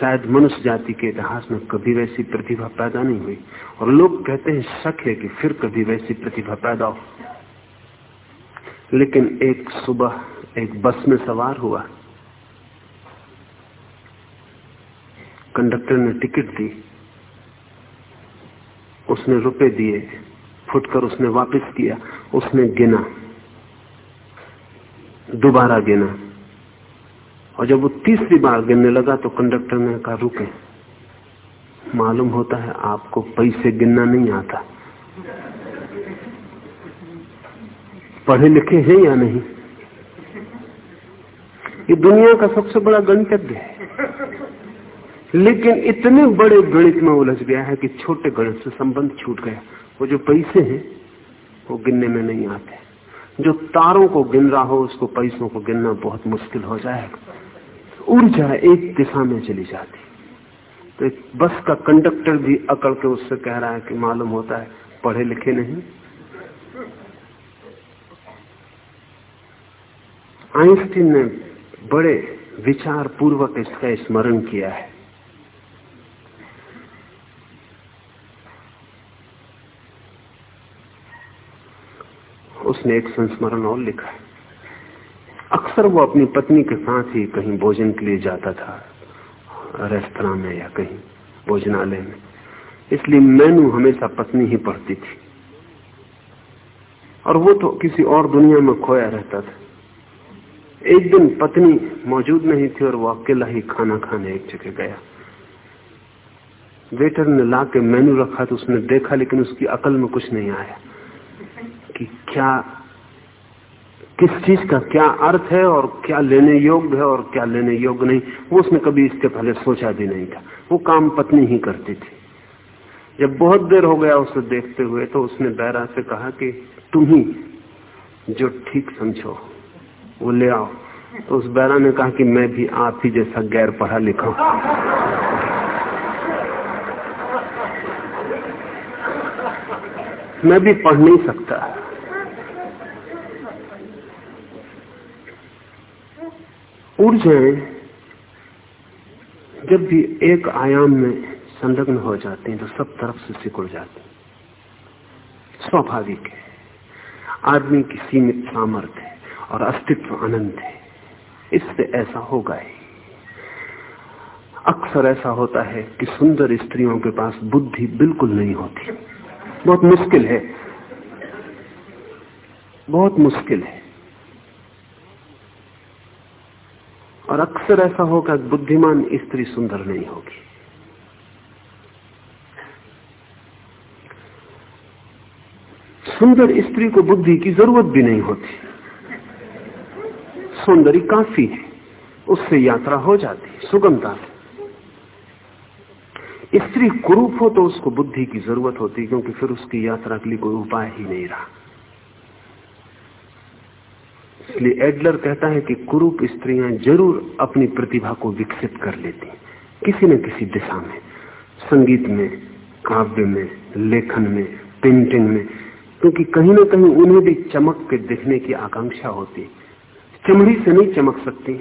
शायद मनुष्य जाति के इतिहास में कभी वैसी प्रतिभा पैदा नहीं हुई। और लोग कहते हैं शक है कि फिर कभी वैसी प्रतिभा पैदा हो। लेकिन एक सुबह एक बस में सवार हुआ। कंडक्टर ने टिकट दी। उसने रुपए दिए, फुटकर उसने वापस किया। उसने गिना। दोबारा गिना। और जब वो तीसरी बार गिनने लगा तो कंडक्टर ने कहा, रुके। मालूम होता है आपको पैसे गिनना नहीं आता। पढ़े लिखे हैं या नहीं? ये दुनिया का सबसे बड़ा गणितज्ञ है। लेकिन इतने बड़े गणित में उलझ गया है कि छोटे गणित से संबंध छूट गया। वो जो पैसे हैं, वो गिनने में नहीं आते। जो तारों को गिन रहा हो, उसको पैसों को गिनना बहुत मुश्किल हो जाएगा। ऊर्जा एक दिशा में चली जाती। तो एक बस का कंडक्टर भी अकड़ के उससे कह रहा है कि मालूम होता है, पढ़े लिखे नहीं आइंस्टीन ने बड़े विचार पूर्वक इसका स्मरण किया है। उसने एक संस्मरण और लिखा है। अक्सर वो अपनी पत्नी के साथ ही कहीं भोजन के लिए जाता था, रेस्तरा में या कहीं भोजनालय में। इसलिए मेनू हमेशा पत्नी ही पढ़ती थी। और वो तो किसी और दुनिया में खोया रहता था। एक दिन पत्नी मौजूद नहीं थी और वो अकेला ही खाना खाने एक जगह गया। वेटर ने ला के मेनू रखा तो उसने देखा, लेकिन उसकी अकल में कुछ नहीं आया कि क्या, किस चीज़ का क्या अर्थ है और क्या लेने योग्य है और क्या लेने योग्य नहीं। वो उसने कभी इसके पहले सोचा भी नहीं था। वो काम पत्नी ही करती थी। जब बहुत देर हो गया उसे देखते हुए तो उसने बैरा से कहा कि तुम ही जो ठीक समझो। वो ले आओ। तो उस बैरा ने कहा कि मैं भी आप ही जैसा गैर पढ़ा लिखा मैं भी पढ़ नहीं सकता। ऊर्जाएँ जब भी एक आयाम में संलग्न हो जाती हैं तो सब तरफ़ से सिकुड़ जाती स्वाभाविक है। आदमी की सीमित सामर्थ्य है। और अस्तित्व अनंत है। इससे ऐसा होगा ही। अक्सर ऐसा होता है कि सुंदर स्त्रियों के पास बुद्धि बिल्कुल नहीं होती। बहुत मुश्किल है। बहुत मुश्किल है। और अक्सर ऐसा होगा बुद्धिमान स्त्री सुंदर नहीं होगी। सुंदर स्त्री को बुद्धि की ज़रूरत भी नहीं होती। सौंदर्य काफ़ी है, उससे यात्रा हो जाती है, सुगमता से स्त्री कुरूप हो तो उसको बुद्धि की ज़रूरत होती क्योंकि फिर उसकी यात्रा के लिए कोई उपाय ही नहीं रहा। इसलिए एडलर कहता है कि कुरूप स्त्रियाँ ज़रूर अपनी प्रतिभा को विकसित कर लेती किसी न किसी दिशा में। संगीत में, काव्य में, लेखन में, पेंटिंग में, क्योंकि कहीं ना कहीं उन्हें भी चमक के दिखने की आकांक्षा होती चमड़ी से नहीं चमक सकती।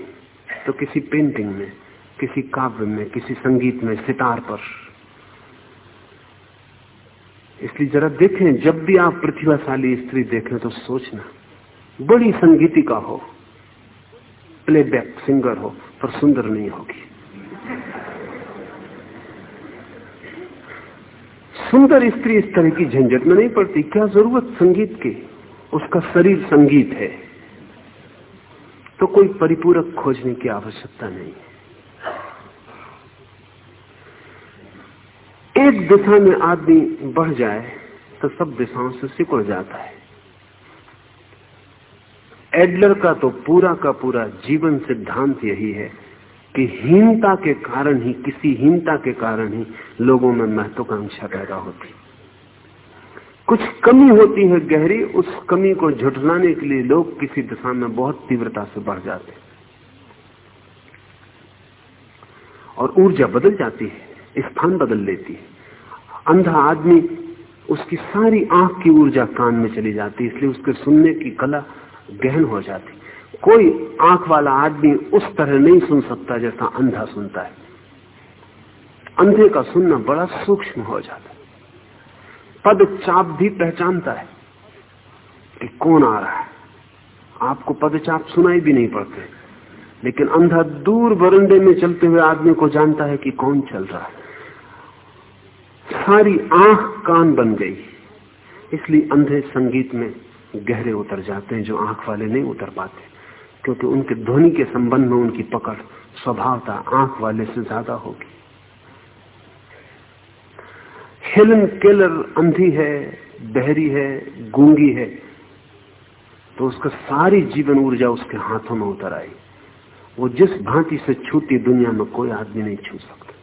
तो किसी पेंटिंग में, किसी काव्य में, किसी संगीत में, सितार पर। इसलिए जरा देखें, जब भी आप प्रतिभाशाली स्त्री देखें तो सोचना, बड़ी संगीतिका हो प्लेबैक सिंगर हो, पर सुंदर नहीं होगी। सुंदर स्त्री इस तरह की झंझट में नहीं पड़ती। क्या ज़रूरत संगीत की? उसका शरीर संगीत है। तो कोई परिपूरक खोजने की आवश्यकता नहीं। है एक दिशा में आदमी बढ़ जाए तो सब दिशाओं से सिकुड़ जाता है। एडलर का तो पूरा का पूरा जीवन सिद्धांत यही है कि हीनता के कारण ही, किसी हीनता के कारण ही लोगों में महत्वाकांक्षा पैदा होती। कुछ कमी होती है गहरी, उस कमी को झुठलाने के लिए लोग किसी दिशा में बहुत तीव्रता से बढ़ जाते और ऊर्जा बदल जाती है, स्थान बदल लेती है। अंधा आदमी, उसकी सारी आँख की ऊर्जा कान में चली जाती है, इसलिए उसके सुनने की कला गहन हो जाती कोई आँख वाला आदमी उस तरह नहीं सुन सकता जैसा अंधा सुनता है। अंधे का सुनना बड़ा सूक्ष्म हो जाता है। पद चाप भी पहचानता है। कि कौन आ रहा है? आपको पद चाप सुनाई भी नहीं पड़ते। लेकिन अंधा दूर बरंडे में चलते हुए आदमी को जानता है कि कौन चल रहा है। सारी आँख कान बन गई। इसलिए अंधे संगीत में गहरे उतर जाते हैं जो आँख वाले नहीं उतर पाते। क्योंकि उनके ध्वनि के संबंध में उनकी पकड़ स्वभावता आँख वाले से ज़्यादा होगी। हेलन केलर अंधी है, बहरी है, गूँगी है। तो उसका सारी जीवन ऊर्जा उसके हाथों में उतर आई। वो जिस भांति से छूती दुनिया में कोई आदमी नहीं छू सकता।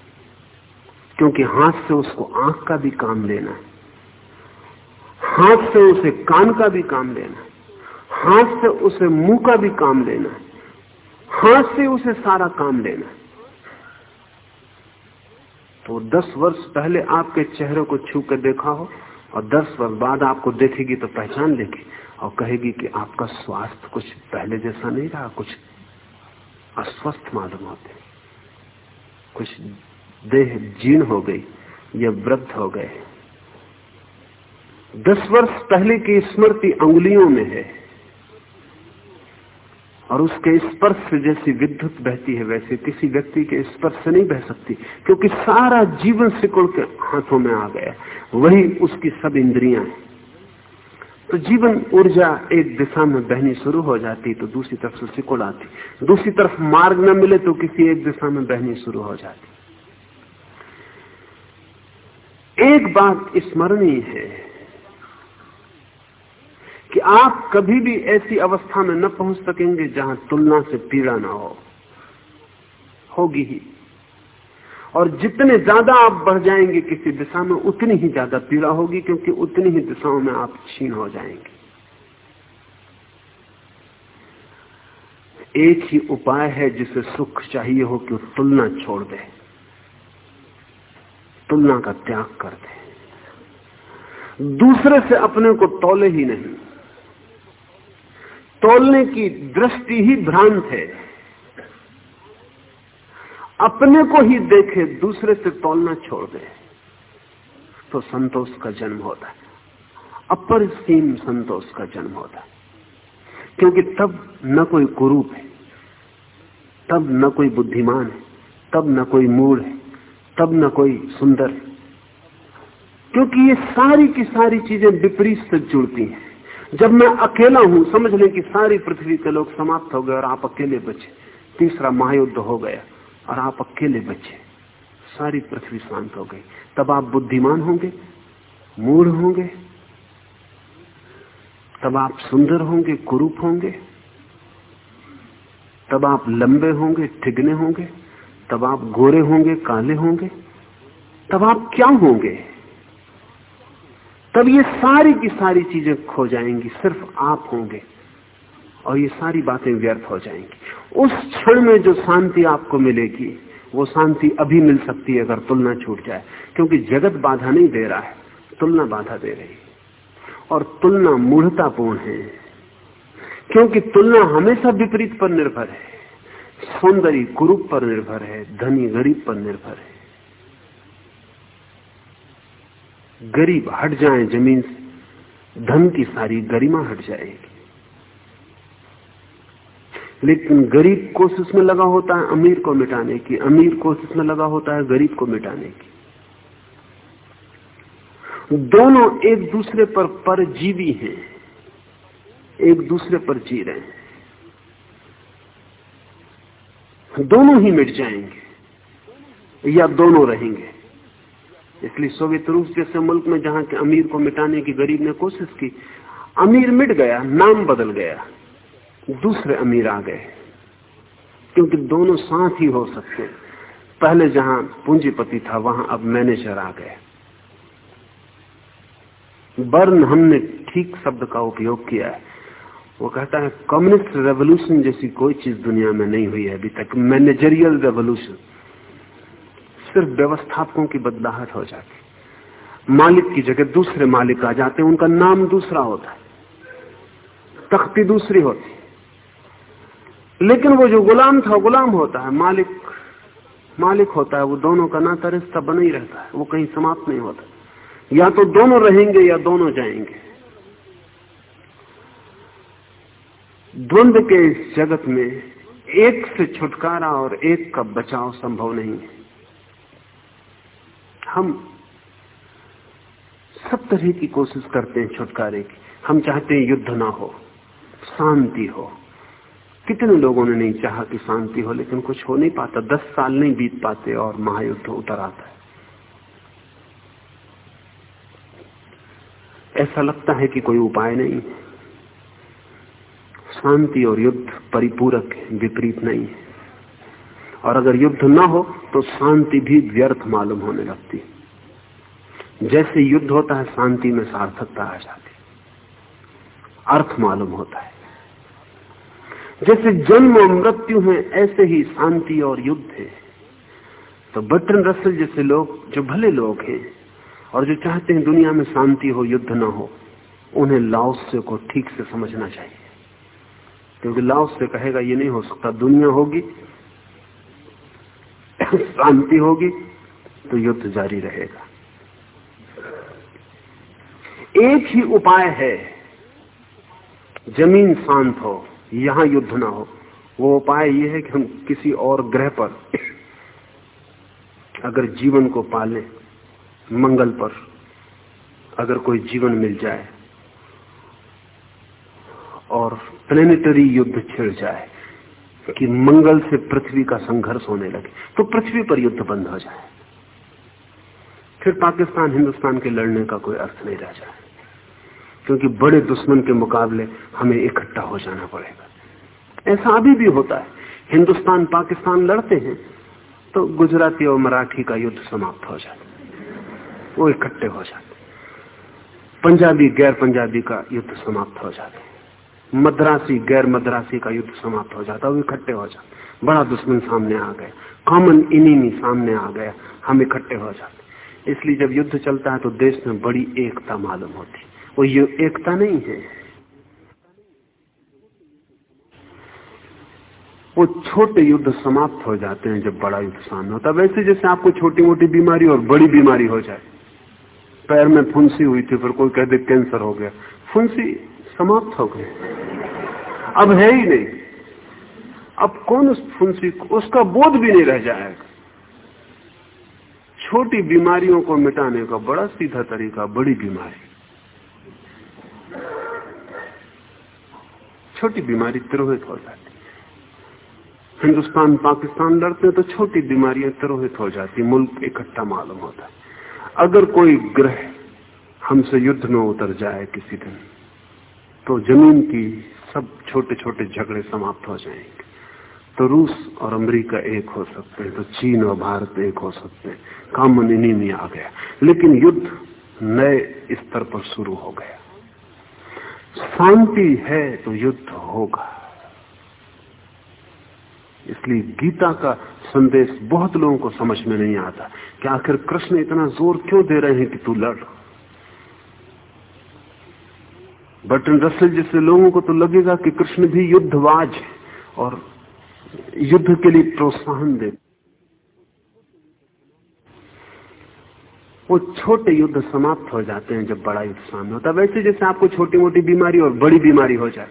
क्योंकि हाथ से उसको आँख का भी काम लेना है। हाथ से उसे कान का भी काम लेना है। हाथ से उसे मुँह का भी काम लेना है। हाथ से उसे सारा काम लेना है। तो दस वर्ष पहले आपके चेहरे को छू कर देखा हो और दस वर्ष बाद आपको देखेगी तो पहचान लेगी और कहेगी कि आपका स्वास्थ्य कुछ पहले जैसा नहीं रहा, कुछ अस्वस्थ मालूम होते। कुछ देह जीर्ण हो गई, या वृद्ध हो गए। दस वर्ष पहले की स्मृति अंगुलियों में है। और उसके स्पर्श से जैसी विद्युत बहती है, वैसे किसी व्यक्ति के स्पर्श से नहीं बह सकती, क्योंकि सारा जीवन सिकुड़ के हाथों में आ गया। वही उसकी सब इंद्रियाँ तो जीवन ऊर्जा एक दिशा में बहनी शुरू हो जाती तो दूसरी तरफ़ से सिकुड़ आती। दूसरी तरफ़ मार्ग न मिले तो किसी एक दिशा में बहनी शुरू हो जाती। एक बात स्मरणीय है कि आप कभी भी ऐसी अवस्था में न पहुँच सकेंगे जहाँ तुलना से पीड़ा ना हो। होगी ही। और जितने ज़्यादा आप बढ़ जाएँगे किसी दिशा में, उतनी ही ज़्यादा पीड़ा होगी, क्योंकि उतनी ही दिशाओं में आप छीन हो जाएँगे। एक ही उपाय है जिसे सुख चाहिए हो कि तुलना छोड़ दे। तुलना का त्याग कर दे। दूसरे से अपने को तोले ही नहीं। तोलने की दृष्टि ही भ्रांत है। अपने को ही देखे, दूसरे से तोलना छोड़ दे तो संतोष का जन्म होता है। अपर सीम संतोष का जन्म होता है। क्योंकि तब न कोई कुरूप है, तब न कोई बुद्धिमान है, तब न कोई मूड है, तब न कोई सुंदर क्योंकि ये सारी की सारी चीज़ें विपरीत से जुड़ती हैं। जब मैं अकेला हूँ, समझ लें कि सारी पृथ्वी के लोग समाप्त हो गए और आप अकेले बचे। तीसरा महायुद्ध हो गया और आप अकेले बचे। सारी पृथ्वी शांत हो गई। तब आप बुद्धिमान होंगे, मूढ़ होंगे। तब आप सुंदर होंगे, कुरूप होंगे। तब आप लंबे होंगे, ठिगने होंगे। तब आप गोरे होंगे, काले होंगे। तब आप क्या होंगे? तब ये सारी की सारी चीज़ें खो जाएँगी, सिर्फ़ आप होंगे और ये सारी बातें व्यर्थ हो जाएँगी। उस क्षण में जो शांति आपको मिलेगी, वो शांति अभी मिल सकती है अगर तुलना छूट जाए, क्योंकि जगत बाधा नहीं दे रहा है, तुलना बाधा दे रही और तुलना मूढ़तापूर्ण है, क्योंकि तुलना हमेशा विपरीत पर निर्भर है। सौंदर्य कुरूप पर निर्भर है, धनी गरीब पर निर्भर है। गरीब हट जाए ज़मीन से। धन की सारी गरिमा हट जाएगी। लेकिन गरीब कोशिश में लगा होता है अमीर को मिटाने की। अमीर कोशिश में लगा होता है गरीब को मिटाने की। दोनों एक दूसरे पर परजीवी हैं, एक दूसरे पर जी रहे हैं। दोनों ही मिट जाएँगे या दोनों रहेंगे। इसलिए सोवियत रूस जैसे मुल्क में जहाँ के अमीर को मिटाने की गरीब ने कोशिश की, अमीर मिट गया, नाम बदल गया, दूसरे अमीर आ गए। क्योंकि दोनों साथ ही हो सकते पहले जहाँ पूंजीपति था, वहाँ अब मैनेजर आ गए। बर्न हमने ठीक शब्द का उपयोग किया है। वो कहता है, कम्युनिस्ट रेवोल्यूशन जैसी कोई चीज़ दुनिया में नहीं हुई है अभी तक। Managerial revolution. सिर्फ़ व्यवस्थापकों की बदलाहट हो जाती मालिक की जगह दूसरे मालिक आ जाते हैं, उनका नाम दूसरा होता है, तख्ती दूसरी होती लेकिन वो जो गुलाम था, गुलाम होता है, मालिक मालिक होता है, वो दोनों का नाता रिश्ता बना ही रहता है, वो कहीं समाप्त नहीं होता। या तो दोनों रहेंगे या दोनों जाएँगे। द्वंद्व के इस जगत में एक से छुटकारा और एक का बचाव संभव नहीं है। हम सब तरह की कोशिश करते हैं छुटकारे की। हम चाहते हैं युद्ध ना हो, शांति हो। कितने लोगों ने नहीं चाहा कि शांति हो, लेकिन कुछ हो नहीं पाता। दस साल नहीं बीत पाते और महायुद्ध उतर आता है। ऐसा लगता है कि कोई उपाय नहीं। शांति और युद्ध परिपूरक विपरीत नहीं है। और अगर युद्ध न हो तो शांति भी व्यर्थ मालूम होने लगती। जैसे युद्ध होता है, शांति में सार्थकता आ जाती। अर्थ मालूम होता है। जैसे जन्म और मृत्यु है, ऐसे ही शांति और युद्ध है। तो बटन रसल जैसे लोग, जो भले लोग हैं, और जो चाहते हैं दुनिया में शांति हो, युद्ध ना हो, उन्हें लाओस्य को ठीक से समझना चाहिए। क्योंकि लाओस से कहेगा, ये नहीं हो सकता, दुनिया होगी शांति होगी तो युद्ध जारी रहेगा। एक ही उपाय है, ज़मीन शांत हो, यहाँ युद्ध ना हो। वो उपाय ये है कि हम किसी और ग्रह पर अगर जीवन को पालें, मंगल पर अगर कोई जीवन मिल जाए और प्लेनेटरी युद्ध छिड़ जाए कि मंगल से पृथ्वी का संघर्ष होने लगे तो पृथ्वी पर युद्ध बंद हो जाए। फिर पाकिस्तान, हिंदुस्तान के लड़ने का कोई अर्थ नहीं रह जाए। क्योंकि बड़े दुश्मन के मुकाबले हमें इकट्ठा हो जाना पड़ेगा। ऐसा अभी भी होता है। हिंदुस्तान, पाकिस्तान लड़ते हैं तो गुजराती और मराठी का युद्ध समाप्त हो जाता वो इकट्ठे हो जाते पंजाबी, गैर पंजाबी का युद्ध समाप्त हो जाते मद्रासी, गैर मद्रासी का युद्ध समाप्त हो जाता, वो इकट्ठे हो जाते। बड़ा दुश्मन सामने आ गया। कॉमन इनिमी सामने आ गया। हम इकट्ठे हो जाते। इसलिए जब युद्ध चलता है तो देश में बड़ी एकता मालूम होती। वो ये एकता नहीं है। वो छोटे युद्ध समाप्त हो जाते हैं जब बड़ा युद्ध सामने होता है। वैसे जैसे आपको छोटी मोटी बीमारी और बड़ी बीमारी हो जाए। पैर में फुंसी हुई थी फिर कोई कह दे, कैंसर हो गया। फुंसी समाप्त हो गए। अब है ही नहीं। अब कौन उस फुंसी उसका बोध भी नहीं रह जाएगा। छोटी बीमारियों को मिटाने का बड़ा सीधा तरीका, बड़ी बीमारी। छोटी बीमारी तिरोहित हो जाती हिंदुस्तान, पाकिस्तान लड़ते हैं तो छोटी बीमारियाँ तिरोहित हो जाती मुल्क इकट्ठा मालूम होता है। अगर कोई ग्रह हमसे युद्ध में उतर जाए किसी दिन तो ज़मीन की सब छोटे छोटे झगड़े समाप्त हो जाएँगे। तो रूस और अमेरिका एक हो सकते हैं तो चीन और भारत एक हो सकते हैं। कॉमन में आ गया। लेकिन युद्ध नए स्तर पर शुरू हो गया। शांति है तो युद्ध होगा। इसलिए गीता का संदेश बहुत लोगों को समझ में नहीं आता कि आखिर कृष्ण इतना ज़ोर क्यों दे रहे हैं कि तू लड़? बटन रसल जैसे लोगों को तो लगेगा कि कृष्ण भी युद्धवाज है और युद्ध के लिए प्रोत्साहन दे। वो छोटे युद्ध समाप्त हो जाते हैं जब बड़ा युद्ध सामने होता है। वैसे जैसे आपको छोटी मोटी बीमारी और बड़ी बीमारी हो जाए।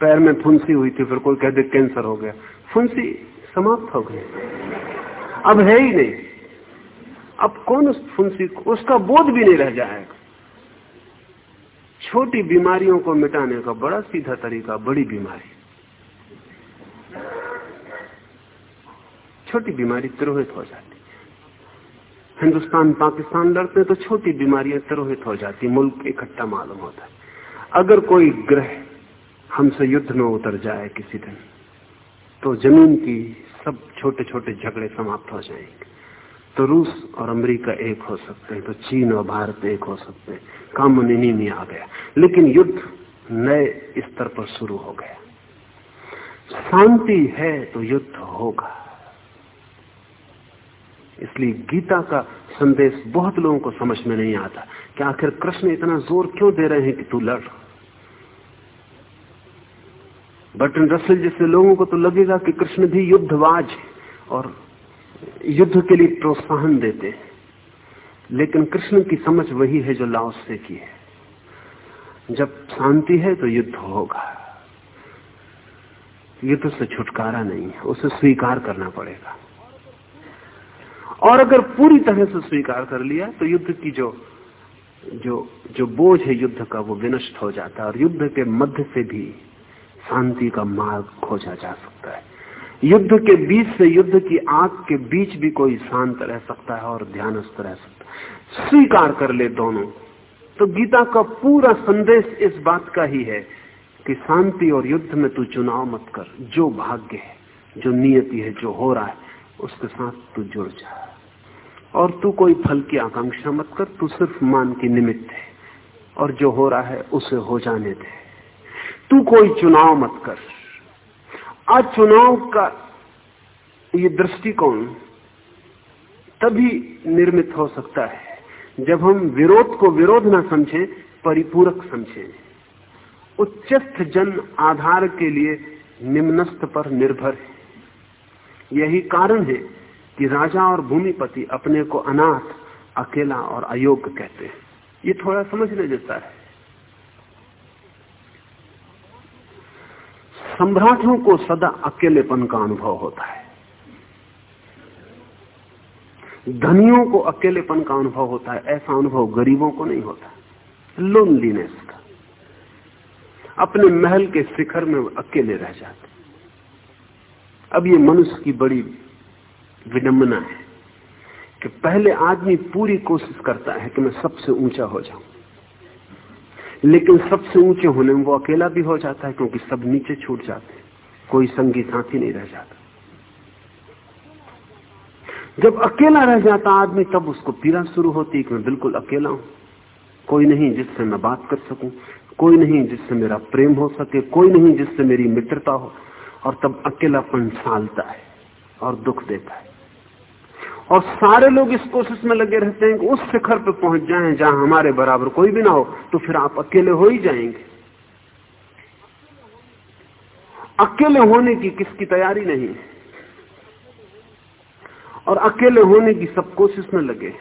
पैर में फुंसी हुई थी, फिर कोई कह दे कैंसर हो गया। फुंसी समाप्त हो गई। अब है ही नहीं। अब कौन उस फुंसी उसका बोध भी नहीं रह जाएगा। छोटी बीमारियों को मिटाने का बड़ा सीधा तरीका, बड़ी बीमारी। छोटी बीमारी तिरोहित हो जाती। हिंदुस्तान, पाकिस्तान लड़ते तो छोटी बीमारियाँ तिरोहित हो जाती, मुल्क इकट्ठा मालूम होता है। अगर कोई ग्रह हमसे युद्ध में उतर जाए किसी दिन तो ज़मीन की सब छोटे छोटे झगड़े समाप्त हो जाएँगे। तो रूस और अमेरिका एक हो सकते हैं तो चीन और भारत एक हो सकते हैं। कॉमन में आ गया। लेकिन युद्ध नए स्तर पर शुरू हो गया। शांति है तो युद्ध होगा। इसलिए गीता का संदेश बहुत लोगों को समझ में नहीं आता कि आखिर कृष्ण इतना ज़ोर क्यों दे रहे हैं कि तू लड़। बटन रसल जैसे लोगों को तो लगेगा कि कृष्ण भी युद्धवाज है और युद्ध के लिए प्रोत्साहन देते हैं। लेकिन कृष्ण की समझ वही है जो लाओस से की है। जब शांति है तो युद्ध होगा। युद्ध से छुटकारा नहीं है, उसे स्वीकार करना पड़ेगा। और अगर पूरी तरह से स्वीकार कर लिया तो युद्ध की जो जो जो बोझ है युद्ध का, वो विनष्ट हो जाता है, और युद्ध के मध्य से भी शांति का मार्ग खोजा जा सकता है। युद्ध के बीच से युद्ध की आग के बीच भी कोई शांत रह सकता है और ध्यानस्थ रह सकता है। स्वीकार कर ले दोनों। तो गीता का पूरा संदेश इस बात का ही है कि शांति और युद्ध में तू चुनाव मत कर। जो भाग्य है, जो नियति है, जो हो रहा है, उसके साथ तू जुड़ जा। और तू कोई फल की आकांक्षा मत कर, तू सिर्फ़ मान की निमित्त है। और जो हो रहा है, उसे हो जाने दे। तू कोई चुनाव मत कर। आज चुनाव का ये दृष्टिकोण तभी निर्मित हो सकता है, जब हम विरोध को विरोध ना समझें, परिपूरक समझें। उच्चस्थ जन आधार के लिए निम्नस्थ पर निर्भर है। यही कारण है कि राजा और भूमिपति अपने को अनाथ, अकेला और अयोग्य कहते हैं। ये थोड़ा समझने जैसा है। सम्राटों को सदा अकेलेपन का अनुभव होता है। धनियों को अकेलेपन का अनुभव होता है, ऐसा अनुभव गरीबों को नहीं होता। लोनलीनेस का। अपने महल के शिखर में अकेले रह जाते। अब ये मनुष्य की बड़ी विडंबना है कि पहले आदमी पूरी कोशिश करता है कि मैं सबसे ऊँचा हो जाऊँ। लेकिन सबसे ऊँचे होने में वो अकेला भी हो जाता है क्योंकि सब नीचे छूट जाते हैं। कोई संगी साथी नहीं रह जाता। जब अकेला रह जाता आदमी, तब उसको पीड़ा शुरू होती है कि मैं बिल्कुल अकेला हूँ। कोई नहीं जिससे मैं बात कर सकूँ, कोई नहीं जिससे मेरा प्रेम हो सके, कोई नहीं जिससे मेरी मित्रता हो, और तब अकेलापन सालता है और दुख देता है। और सारे लोग इस कोशिश में लगे रहते हैं कि उस शिखर पर पहुँच जाएँ जहाँ हमारे बराबर कोई भी ना हो तो फिर आप अकेले हो ही जाएँगे। अकेले होने की किसकी तैयारी नहीं? है और अकेले होने की सब कोशिश में लगे।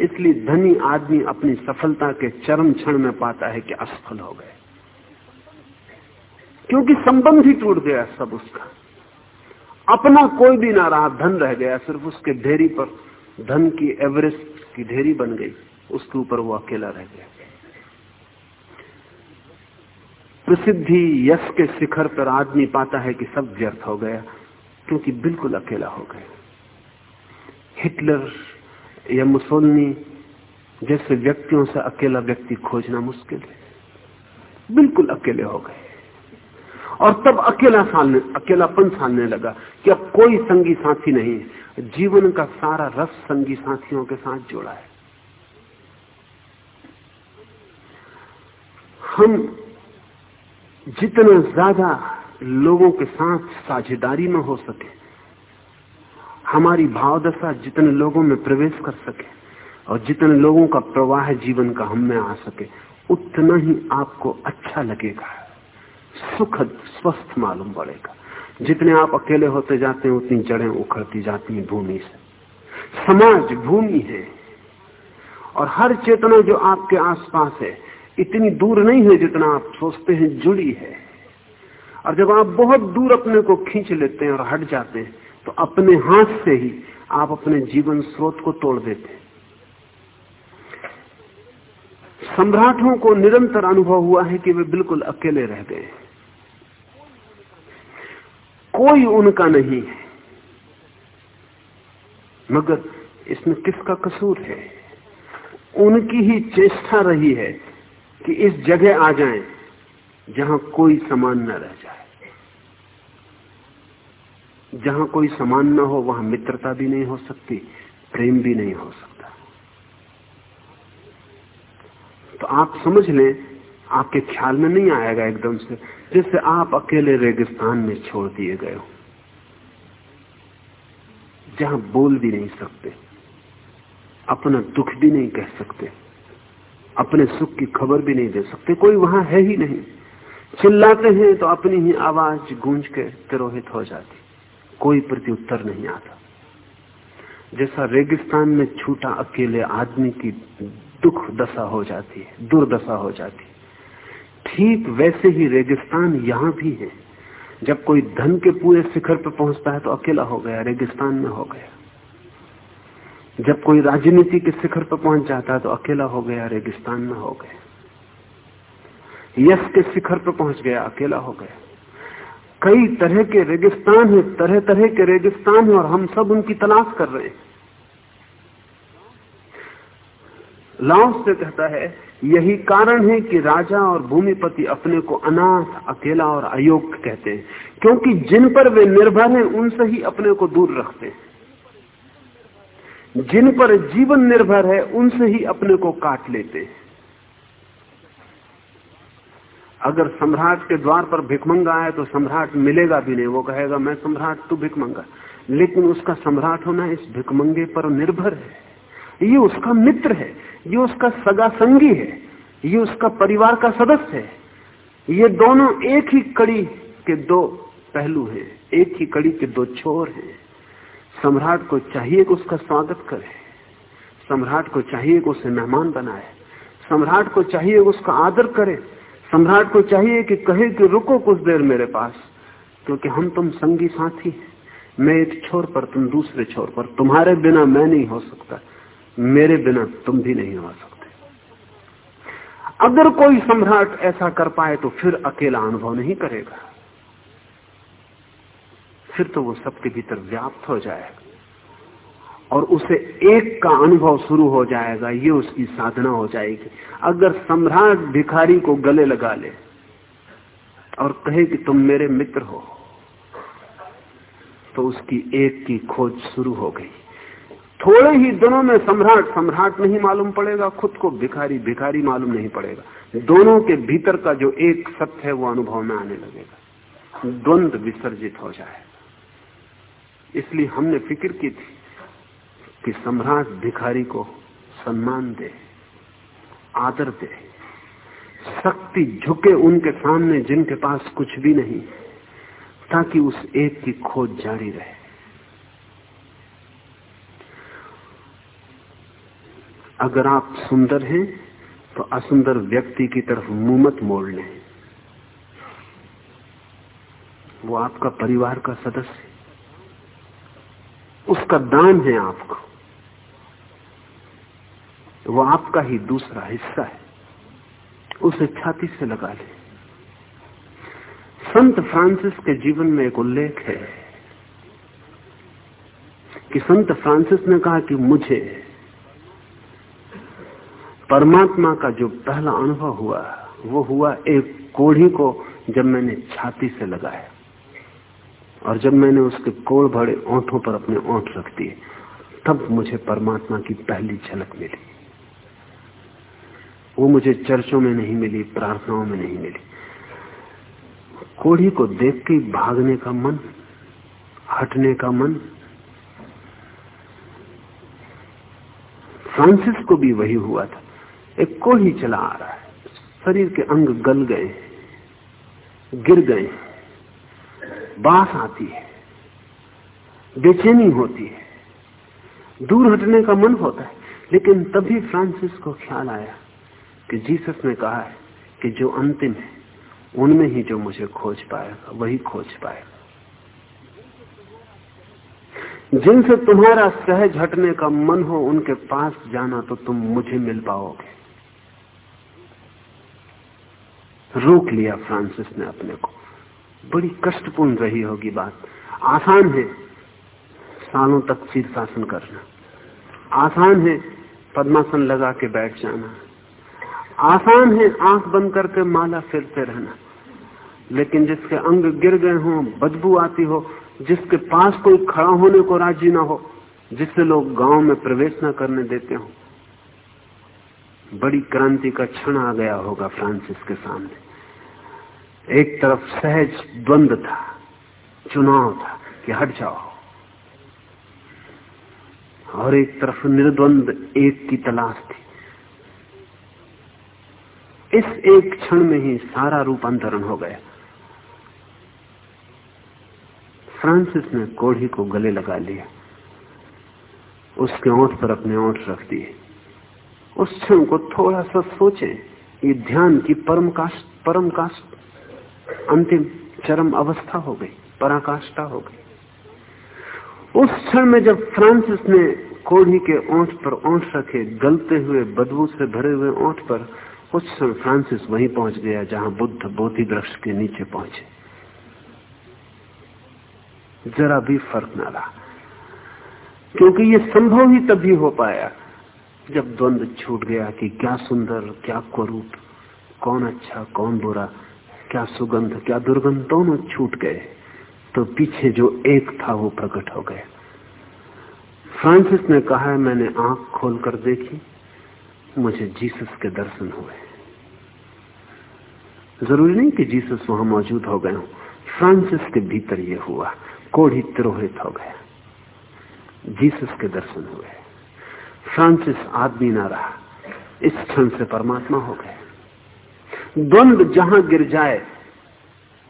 इसलिए धनी आदमी अपनी सफलता के चरम क्षण में पाता है कि असफल हो गए। क्योंकि संबंध ही टूट गया सब उसका। अपना कोई भी ना रहा, धन रह गया, सिर्फ़ उसके ढेरी पर धन की एवरेस्ट की ढेरी बन गई, उसके ऊपर वो अकेला रह गया। प्रसिद्धि यश के शिखर पर आदमी पाता है कि सब व्यर्थ हो गया, क्योंकि बिल्कुल अकेला हो गया। हिटलर या मुसोलनी जैसे व्यक्तियों से अकेला व्यक्ति खोजना मुश्किल है। बिल्कुल अकेले हो गए। और तब अकेला सालने, अकेलापन सालने लगा कि अब कोई संगी साथी नहीं। है जीवन का सारा रस संगी साथियों के साथ जोड़ा है। हम जितना ज़्यादा लोगों के साथ साझेदारी में हो सके, हमारी भावदशा जितने लोगों में प्रवेश कर सके और जितने लोगों का प्रवाह जीवन का हम में आ सके, उतना ही आपको अच्छा लगेगा। सुखद स्वस्थ मालूम पड़ेगा। जितने आप अकेले होते जाते हैं, उतनी जड़ें उखड़ती जाती हैं भूमि से। समाज भूमि है। और हर चेतना जो आपके आसपास है, इतनी दूर नहीं है जितना आप सोचते हैं जुड़ी है। और जब आप बहुत दूर अपने को खींच लेते हैं और हट जाते हैं तो अपने हाथ से ही आप अपने जीवन स्रोत को तोड़ देते हैं। सम्राटों को निरंतर अनुभव हुआ है कि वे बिल्कुल अकेले रह गए। कोई उनका नहीं है। मगर इसमें किसका कसूर है? उनकी ही चेष्टा रही है कि इस जगह आ जाएँ जहाँ कोई समान न रह जाए। जहाँ कोई समान न हो, वहाँ मित्रता भी नहीं हो सकती, प्रेम भी नहीं हो सकता। तो आप समझ लें, आपके ख्याल में नहीं आएगा एकदम से जैसे आप अकेले रेगिस्तान में छोड़ दिए गए हो, जहाँ बोल भी नहीं सकते, अपना दुख भी नहीं कह सकते, अपने सुख की खबर भी नहीं दे सकते, कोई वहाँ है ही नहीं। चिल्लाते हैं तो अपनी ही आवाज़ गूंज के तिरोहित हो जाती, कोई प्रत्युत्तर नहीं आता। जैसा रेगिस्तान में छूटा अकेले आदमी की दुख दशा हो जाती है, दुर्दशा हो जाती ठीक वैसे ही रेगिस्तान यहाँ भी है। जब कोई धन के पूरे शिखर पर पहुँचता है तो अकेला हो गया, रेगिस्तान में हो गया। जब कोई राजनीति के शिखर पर पहुँच जाता है तो अकेला हो गया, रेगिस्तान में हो गया। यश के शिखर पर पहुँच गया, अकेला हो गया। कई तरह के रेगिस्तान है तरह तरह के रेगिस्तान है और हम सब उनकी तलाश कर रहे हैं। लाओस से कहता है यही कारण है कि राजा और भूमिपति अपने को अनाथ, अकेला और अयोग्य कहते हैं, क्योंकि जिन पर वे निर्भर हैं, उनसे ही अपने को दूर रखते हैं। जिन पर जीवन निर्भर है, उनसे ही अपने को काट लेते हैं। अगर सम्राट के द्वार पर भिकमंगा आए तो सम्राट मिलेगा भी नहीं, वो कहेगा, मैं सम्राट, तू भिकमंगा लेकिन उसका सम्राट होना इस भिकमंगे पर निर्भर है। ये उसका मित्र है, ये उसका सगा संगी है, ये उसका परिवार का सदस्य है। ये दोनों एक ही कड़ी के दो पहलू हैं, एक ही कड़ी के दो छोर हैं। सम्राट को चाहिए कि उसका स्वागत करे, सम्राट को चाहिए कि उसे मेहमान बनाए, सम्राट को चाहिए उसका आदर करे, सम्राट को चाहिए कि कहे कि रुको कुछ देर मेरे पास, क्योंकि हम तुम संगी साथी मैं एक छोर पर, तुम दूसरे छोर पर, तुम्हारे बिना मैं नहीं हो सकता। मेरे बिना तुम भी नहीं हो सकते। अगर कोई सम्राट ऐसा कर पाए तो फिर अकेला अनुभव नहीं करेगा। फिर तो वो सबके भीतर व्याप्त हो जाएगा और उसे एक का अनुभव शुरू हो जाएगा, ये उसकी साधना हो जाएगी। अगर सम्राट भिखारी को गले लगा ले और कहे कि तुम मेरे मित्र हो तो उसकी एक की खोज शुरू हो गई। थोड़े ही दिनों में सम्राट सम्राट नहीं मालूम पड़ेगा, खुद को भिखारी भिखारी मालूम नहीं पड़ेगा। दोनों के भीतर का जो एक सत्य है, वो अनुभव में आने लगेगा। द्वंद विसर्जित हो जाएगा इसलिए हमने फ़िक्र की थी कि सम्राट भिखारी को सम्मान दे, आदर दे। शक्ति झुके उनके सामने जिनके पास कुछ भी नहीं, ताकि उस एक की खोज जारी रहे। अगर आप सुंदर हैं तो असुंदर व्यक्ति की तरफ़ मुँह मत मोड़ लें। वो आपका परिवार का सदस्य है। उसका दान है आपको। वो आपका ही दूसरा हिस्सा है। उसे छाती से लगा ले। संत फ्रांसिस के जीवन में एक उल्लेख है कि संत फ्रांसिस ने कहा कि मुझे परमात्मा का जो पहला अनुभव हुआ, वो हुआ एक कोढ़ी को जब मैंने छाती से लगाया। और जब मैंने उसके कोड़ भरे ओंठों पर अपने ओंठ रख दिए, तब मुझे परमात्मा की पहली झलक मिली। वो मुझे चर्चों में नहीं मिली, प्रार्थनाओं में नहीं मिली। कोढ़ी को देख के भागने का मन, हटने का मन, फ्रांसिस को भी वही हुआ था। एक को ही चला आ रहा है। शरीर के अंग गल गए गिर गए बास आती है, बेचैनी होती है। दूर हटने का मन होता है, लेकिन तभी फ्रांसिस को ख्याल आया कि जीसस ने कहा है कि जो अंतिम है, उनमें ही जो मुझे खोज पाएगा, वही खोज पाएगा। जिनसे तुम्हारा सहज हटने का मन हो, उनके पास जाना तो तुम मुझे मिल पाओगे। रोक लिया फ्रांसिस ने अपने को। बड़ी कष्टपूर्ण रही होगी बात। आसान है सालों तक शीर्षासन करना। आसान है पद्मासन लगा के बैठ जाना। आसान है आँख बंद करके माला फिरते रहना। लेकिन जिसके अंग गिर गए हों, बदबू आती हो, जिसके पास कोई खड़ा होने को राज़ी ना हो जिससे लोग गाँव में प्रवेश ना करने देते हो बड़ी क्रांति का क्षण आ गया होगा फ्रांसिस के सामने। एक तरफ़ सहज द्वंद था, चुनाव था कि हट जाओ। और एक तरफ़ निर्द्वंद एक की तलाश थी। इस एक क्षण में ही सारा रूपांतरण हो गया। फ्रांसिस ने कोढ़ी को गले लगा लिया। उसके ओठ पर अपने ओठ रख दिए। उस क्षण को थोड़ा सा सोचे, ये ध्यान की परम काष्ट परम काष्ट अंतिम चरम अवस्था हो गई, पराकाष्ठा हो गई। उस क्षण में जब फ्रांसिस ने कोढ़ी के ओठ पर ओठ रखे, गलते हुए, बदबू से भरे हुए ओठ पर, उस क्षण फ्रांसिस वहीं पहुँच गया जहाँ बुद्ध बोधि वृक्ष के नीचे पहुँचे। जरा भी फ़र्क ना रहा, क्योंकि ये संभव ही तभी हो पाया जब द्वंद छूट गया कि क्या सुंदर, क्या स्वरूप, कौन अच्छा कौन बुरा, क्या सुगंध, क्या दुर्गंध, दोनों छूट गए। तो पीछे जो एक था वो प्रकट हो गया। फ्रांसिस ने कहा है मैंने आँख खोलकर देखी, मुझे जीसस के दर्शन हुए। ज़रूरी नहीं कि जीसस वहाँ मौजूद हो गए हो। फ्रांसिस के भीतर ये हुआ, कोढ़ी तिरोहित हो गया। जीसस के दर्शन हुए। फ्रांसिस आदमी ना रहा। इस क्षण से परमात्मा हो गए द्वंद जहाँ गिर जाए,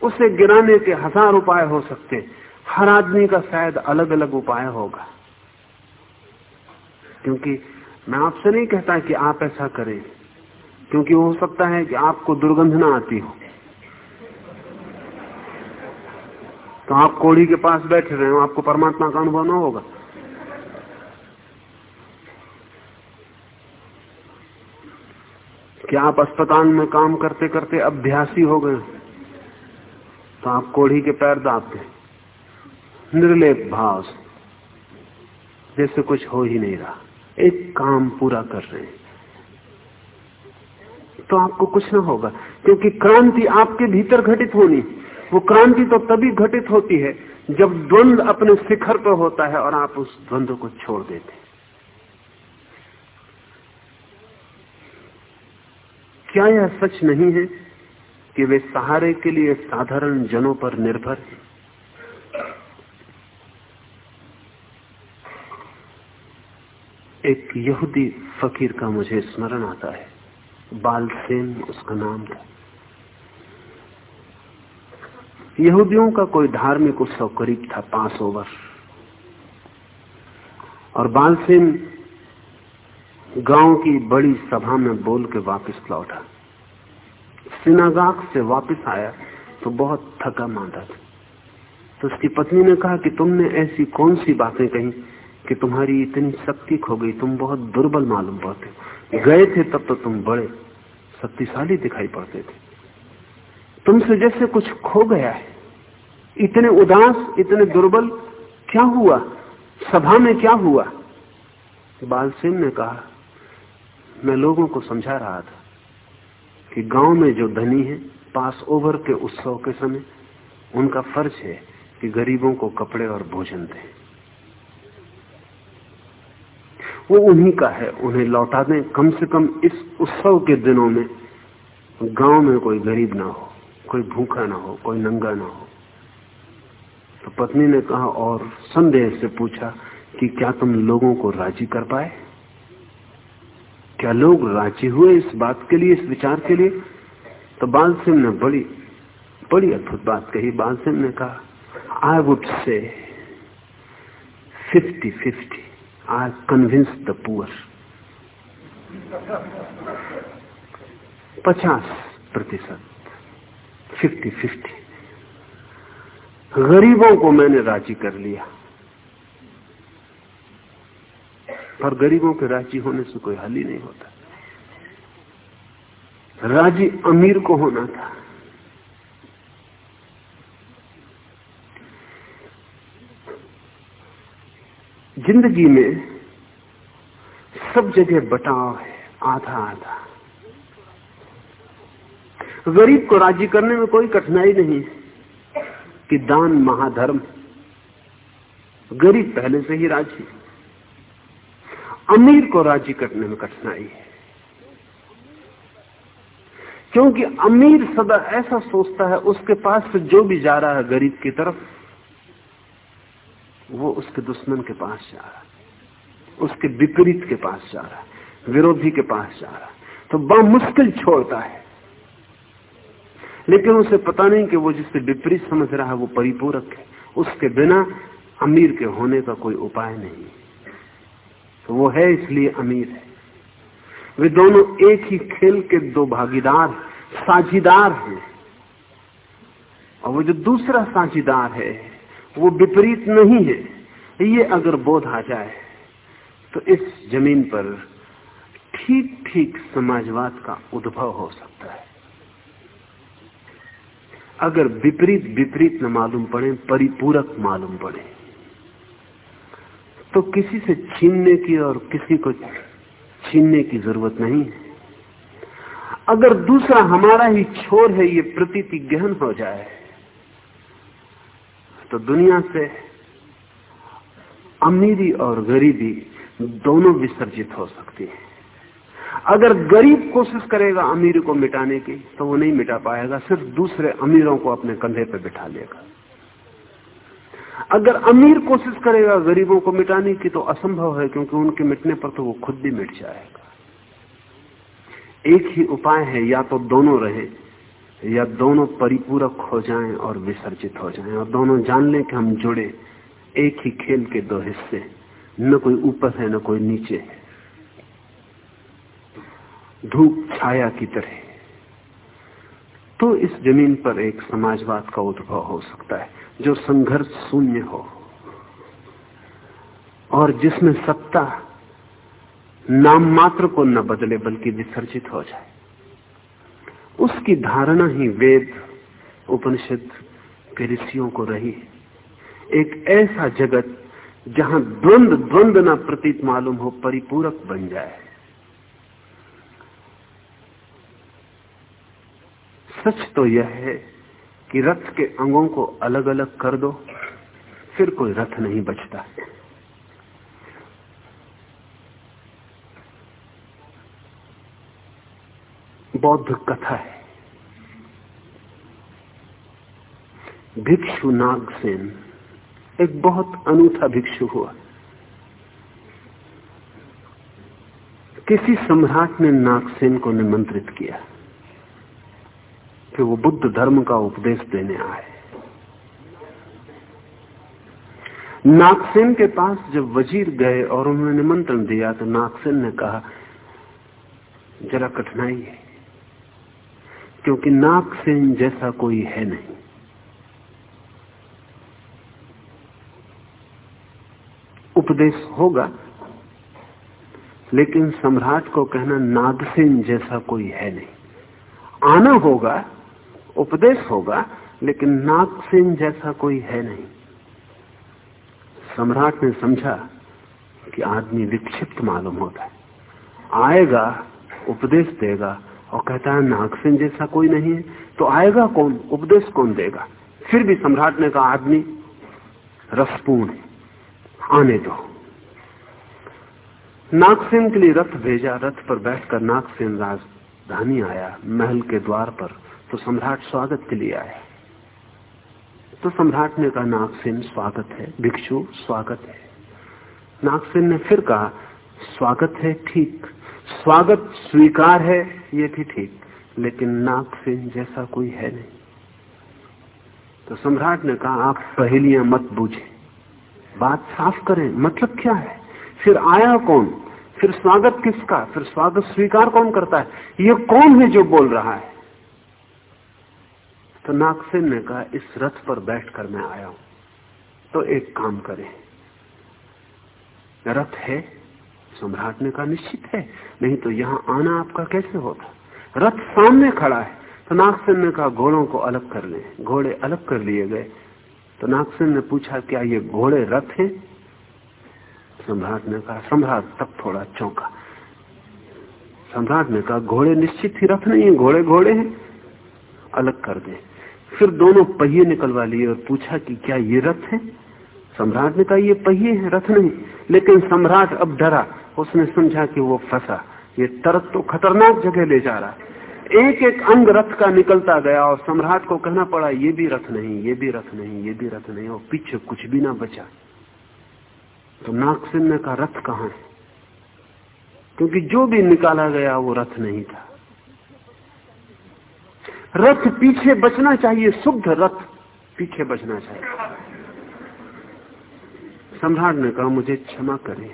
उसे गिराने के हज़ार उपाय हो सकते हर आदमी का शायद अलग अलग उपाय होगा। क्योंकि मैं आपसे नहीं कहता कि आप ऐसा करें, क्योंकि हो सकता है कि आपको दुर्गंध ना आती हो। तो आप कोड़ी के पास बैठे रहे हो, आपको परमात्मा का अनुभव ना होगा। क्या आप अस्पताल में काम करते करते अभ्यासी हो गए तो आप कोढ़ी के पैर दाबते निर्लेप भाव जैसे कुछ हो ही नहीं रहा। एक काम पूरा कर रहे हैं। तो आपको कुछ ना होगा, क्योंकि क्रांति आपके भीतर घटित होनी, वो क्रांति तो तभी घटित होती है जब द्वंद अपने शिखर पर होता है और आप उस द्वंद को छोड़ देते क्या यह सच नहीं है कि वे सहारे के लिए साधारण जनों पर निर्भर हैं? एक यहूदी फकीर का मुझे स्मरण आता है। बालसेन उसका नाम था। यहूदियों का कोई धार्मिक उत्सव करीब था पाँच ओवर और बालसेन गाँव की बड़ी सभा में बोल के वापिस लौटा। सिनागाक से वापस आया तो बहुत थका मांदा था। तो उसकी पत्नी ने कहा कि तुमने ऐसी कौन सी बातें कही कि तुम्हारी इतनी शक्ति खो गई, तुम बहुत दुर्बल मालूम पड़ते। गए थे तब तो तुम बड़े शक्तिशाली दिखाई पड़ते थे। तुमसे जैसे कुछ खो गया है। इतने उदास, इतने दुर्बल क्या हुआ? सभा में क्या हुआ? बाल सिंह ने कहा मैं लोगों को समझा रहा था कि गाँव में जो धनी है, पास ओवर के उत्सव के समय, उनका फ़र्ज़ है कि गरीबों को कपड़े और भोजन दें। वो उन्हीं का है, उन्हें लौटा दें। कम से कम इस उत्सव के दिनों में गाँव में कोई गरीब ना हो, कोई भूखा ना हो, कोई नंगा ना हो। तो पत्नी ने कहा और संदेह से पूछा कि क्या तुम लोगों को राज़ी कर पाए? क्या लोग राज़ी हुए इस बात के लिए, इस विचार के लिए? तो बाल सिंह ने बड़ी बड़ी अद्भुत बात कही। बाल सिंह ने कहा I would say fifty fifty I convince the poor पचास प्रतिशत। फिफ्टी फिफ्टी गरीबों को मैंने राज़ी कर लिया। पर गरीबों के राज़ी होने से कोई हल ही नहीं होता। राज़ी अमीर को होना था। ज़िंदगी में सब जगह बटाव है आधा आधा गरीब को राज़ी करने में कोई कठिनाई नहीं कि दान महाधर्म। गरीब पहले से ही राज़ी अमीर को राज़ी करने में कठिनाई है। क्योंकि अमीर सदा ऐसा सोचता है, उसके पास से जो भी जा रहा है गरीब की तरफ़, वो उसके दुश्मन के पास जा रहा है, उसके विपरीत के पास जा रहा है, विरोधी के पास जा रहा है। तो बड़ा मुश्किल छोड़ता है। लेकिन उसे पता नहीं कि वो जिससे विपरीत समझ रहा है, वो परिपूरक है। उसके बिना अमीर के होने का कोई उपाय नहीं तो वो है इसलिए अमीर है। वे दोनों एक ही खेल के दो भागीदार, साझीदार हैं। और वो जो दूसरा साझीदार है, वो विपरीत नहीं है। ये अगर बोध आ जाए तो इस ज़मीन पर ठीक ठीक समाजवाद का उद्भव हो सकता है। अगर विपरीत विपरीत न मालूम पड़े, परिपूरक मालूम पड़े तो किसी से छीनने की और किसी को छीनने की ज़रूरत नहीं है। अगर दूसरा हमारा ही छोर है, ये प्रतीति गहन हो जाए तो दुनिया से अमीरी और गरीबी दोनों विसर्जित हो सकती है। अगर गरीब कोशिश करेगा अमीर को मिटाने की तो वो नहीं मिटा पाएगा, सिर्फ़ दूसरे अमीरों को अपने कंधे पर बिठा लेगा। अगर अमीर कोशिश करेगा गरीबों को मिटाने की तो असंभव है, क्योंकि उनके मिटने पर तो वो खुद भी मिट जाएगा। एक ही उपाय है, या तो दोनों रहे, या दोनों परिपूरक हो जाएँ और विसर्जित हो जाएँ, और दोनों जान लें कि हम जुड़े, एक ही खेल के दो हिस्से, न कोई ऊपर है, न कोई नीचे है। धूप छाया की तरह। तो इस ज़मीन पर एक समाजवाद का उद्भव हो सकता है। जो संघर्ष शून्य हो और जिसमें सत्ता नाम मात्र को न बदले बल्कि विसर्जित हो जाए, उसकी धारणा ही वेद, उपनिषद के ऋषियों को रही एक ऐसा जगत जहाँ द्वंद द्वंद न प्रतीत मालूम हो, परिपूरक बन जाए। सच तो यह है कि रथ के अंगों को अलग अलग कर दो, फिर कोई रथ नहीं बचता। बौद्ध कथा है। भिक्षु नागसेन, एक बहुत अनूठा भिक्षु हुआ। किसी सम्राट ने नागसेन को निमंत्रित किया। कि वो बुद्ध धर्म का उपदेश देने आए। नागसेन के पास जब वज़ीर गए और उन्होंने निमंत्रण दिया तो नागसेन ने कहा, जरा कठिनाई है, क्योंकि नागसेन जैसा कोई है नहीं। उपदेश होगा, लेकिन सम्राट को कहना नागसेन जैसा कोई है नहीं। आना होगा उपदेश होगा, लेकिन नागसेन जैसा कोई है नहीं। सम्राट ने समझा कि आदमी विक्षिप्त मालूम होता है। आएगा, उपदेश देगा, और कहता है नागसेन जैसा कोई नहीं है तो आएगा कौन? उपदेश कौन देगा? फिर भी सम्राट ने कहा, आदमी, रसपूर्ण आने दो। नागसेन के लिए रथ भेजा, रथ पर बैठकर नागसेन राजधानी आया, महल के द्वार पर तो सम्राट स्वागत के लिए आया तो सम्राट ने कहा, नागसेन, स्वागत है। भिक्षु, स्वागत है। नागसेन ने फिर कहा, स्वागत है, ठीक। स्वागत स्वीकार है, ये भी ठीक। लेकिन नागसेन जैसा कोई है नहीं। तो सम्राट ने कहा, आप पहेलियाँ मत बूझे। बात साफ़ करें मतलब क्या है? फिर आया कौन? फिर स्वागत किसका? फिर स्वागत स्वीकार कौन करता है? ये कौन है जो बोल रहा है? तो नागसेन ने कहा, इस रथ पर बैठकर मैं आया हूँ। तो एक काम करें। रथ है, सम्राट ने कहा, निश्चित है। नहीं तो यहाँ आना आपका कैसे होता? रथ सामने खड़ा है। तो नागसेन ने कहा, घोड़ों को अलग कर ले। घोड़े अलग कर लिए गए। तो नागसेन ने पूछा, क्या ये घोड़े रथ हैं? सम्राट ने कहा, सम्राट तब थोड़ा चौंका। सम्राट ने कहा, घोड़े निश्चित ही रथ नहीं है। घोड़े घोड़े हैं। अलग कर दे। फिर दोनों पहिए निकलवा लिए और पूछा कि क्या ये रथ है? सम्राट ने कहा, ये पहिए हैं, रथ नहीं, लेकिन सम्राट अब डरा। उसने समझा कि वो फंसा। ये तरत तो खतरनाक जगह ले जा रहा है। एक एक अंग रथ का निकलता गया और सम्राट को कहना पड़ा, ये भी रथ नहीं, ये भी रथ नहीं, ये भी रथ नहीं, और पीछे कुछ भी ना बचा। तो नागसिन ने कहा, रथ कहाँ है? क्योंकि जो भी निकाला गया वो रथ नहीं था। रथ पीछे बचना चाहिए, शुद्ध रथ पीछे बचना चाहिए। सम्राट ने कहा, मुझे क्षमा करें।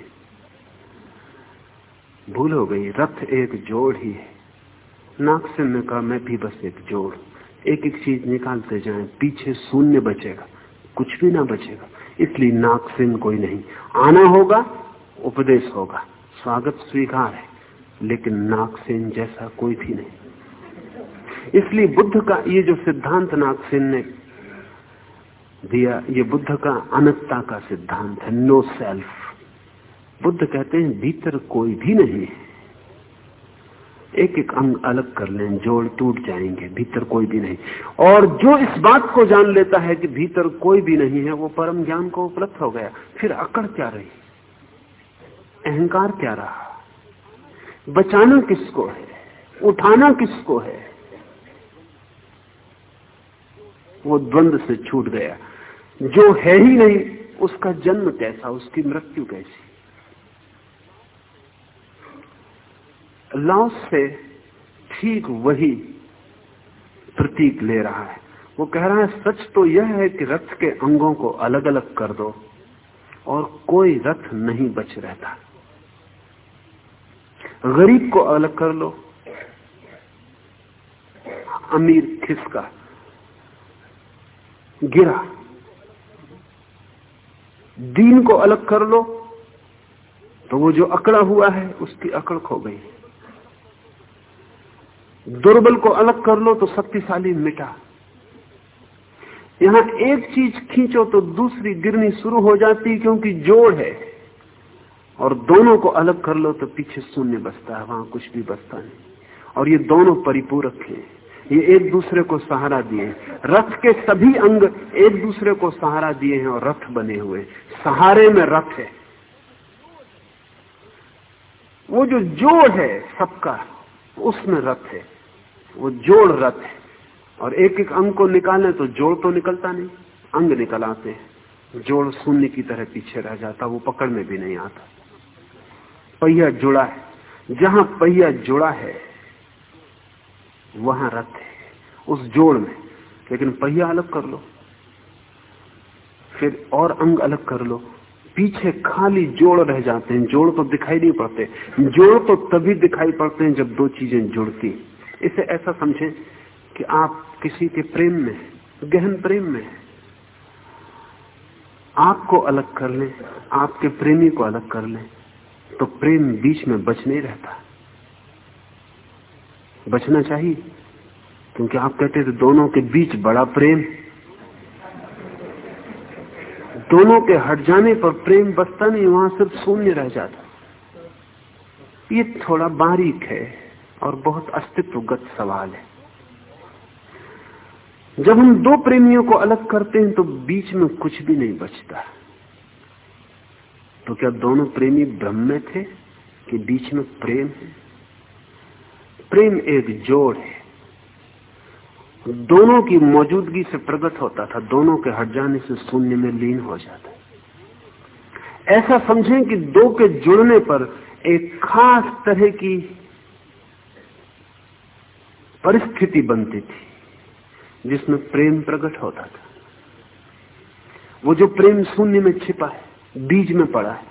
भूल हो गई, रथ एक जोड़ ही है। नागसिन ने कहा, मैं भी बस एक जोड़। एक एक चीज़ निकालते जाए, पीछे शून्य बचेगा, कुछ भी ना बचेगा, इसलिए नागसिन कोई नहीं। आना होगा, उपदेश होगा, स्वागत स्वीकार है, लेकिन नागसेन जैसा कोई भी नहीं। इसलिए बुद्ध का ये जो सिद्धांत नागसेन ने दिया, ये बुद्ध का अनंतता का सिद्धांत है नो सेल्फ बुद्ध कहते हैं, भीतर कोई भी नहीं है। एक एक अंग अलग कर लें, जोड़ टूट जाएँगे, भीतर कोई भी नहीं। और जो इस बात को जान लेता है कि भीतर कोई भी नहीं है, वो परम ज्ञान को उपलब्ध हो गया। फिर अकड़ क्या रही? अहंकार क्या रहा? बचाना किसको है? उठाना किसको है? वो द्वंद से छूट गया। जो है ही नहीं, उसका जन्म कैसा, उसकी मृत्यु कैसी? लॉस से ठीक वही प्रतीक ले रहा है। वो कह रहा है, सच तो यह है कि रथ के अंगों को अलग अलग कर दो और कोई रथ नहीं बच रहता। गरीब को अलग कर लो। अमीर खिसका गिरा। दीन को अलग कर लो तो वो जो अकड़ा हुआ है, उसकी अकड़ खो गई। दुर्बल को अलग कर लो तो शक्तिशाली मिटा। यहाँ एक चीज़ खींचो तो दूसरी गिरनी शुरू हो जाती, क्योंकि जोड़ है। और दोनों को अलग कर लो तो पीछे शून्य बसता है, वहाँ कुछ भी बसता नहीं। और ये दोनों परिपूरक हैं। ये एक दूसरे को सहारा दिए रथ के सभी अंग एक दूसरे को सहारा दिए हैं और रथ बने हुए सहारे में रथ है। वो जो जोड़ है सबका, उसमें रथ है। वो जोड़ रथ है। और एक एक अंग को निकालें तो जोड़ तो निकलता नहीं, अंग निकल आते हैं। जोड़ शून्य की तरह पीछे रह जाता, वो पकड़ में भी नहीं आता। पहिया जुड़ा है। जहाँ पहिया जुड़ा है वहाँ रथ है उस जोड़ में। लेकिन पहिया अलग कर लो, फिर और अंग अलग कर लो। पीछे खाली जोड़ रह जाते हैं, जोड़ तो दिखाई नहीं पड़ते। जोड़ तो तभी दिखाई पड़ते हैं जब दो चीज़ें जुड़ती इसे ऐसा समझें कि आप किसी के प्रेम में गहन प्रेम में आपको अलग कर लें, आपके प्रेमी को अलग कर लें तो प्रेम बीच में बच नहीं रहता। बचना चाहिए। क्योंकि आप कहते थे दोनों के बीच बड़ा प्रेम। दोनों के हट जाने पर प्रेम बचता नहीं, वहाँ सिर्फ़ शून्य रह जाता। ये थोड़ा बारीक है और बहुत अस्तित्वगत सवाल है। जब हम दो प्रेमियों को अलग करते हैं तो बीच में कुछ भी नहीं बचता। तो क्या दोनों प्रेमी ब्रह्म में थे कि बीच में प्रेम है? प्रेम एक जोड़ है। दोनों की मौजूदगी से प्रकट होता था, दोनों के हट जाने से शून्य में लीन हो जाता ऐसा समझें कि दो के जुड़ने पर एक खास तरह की परिस्थिति बनती थी, जिसमें प्रेम प्रकट होता था। वो जो प्रेम शून्य में छिपा है, बीज में पड़ा है,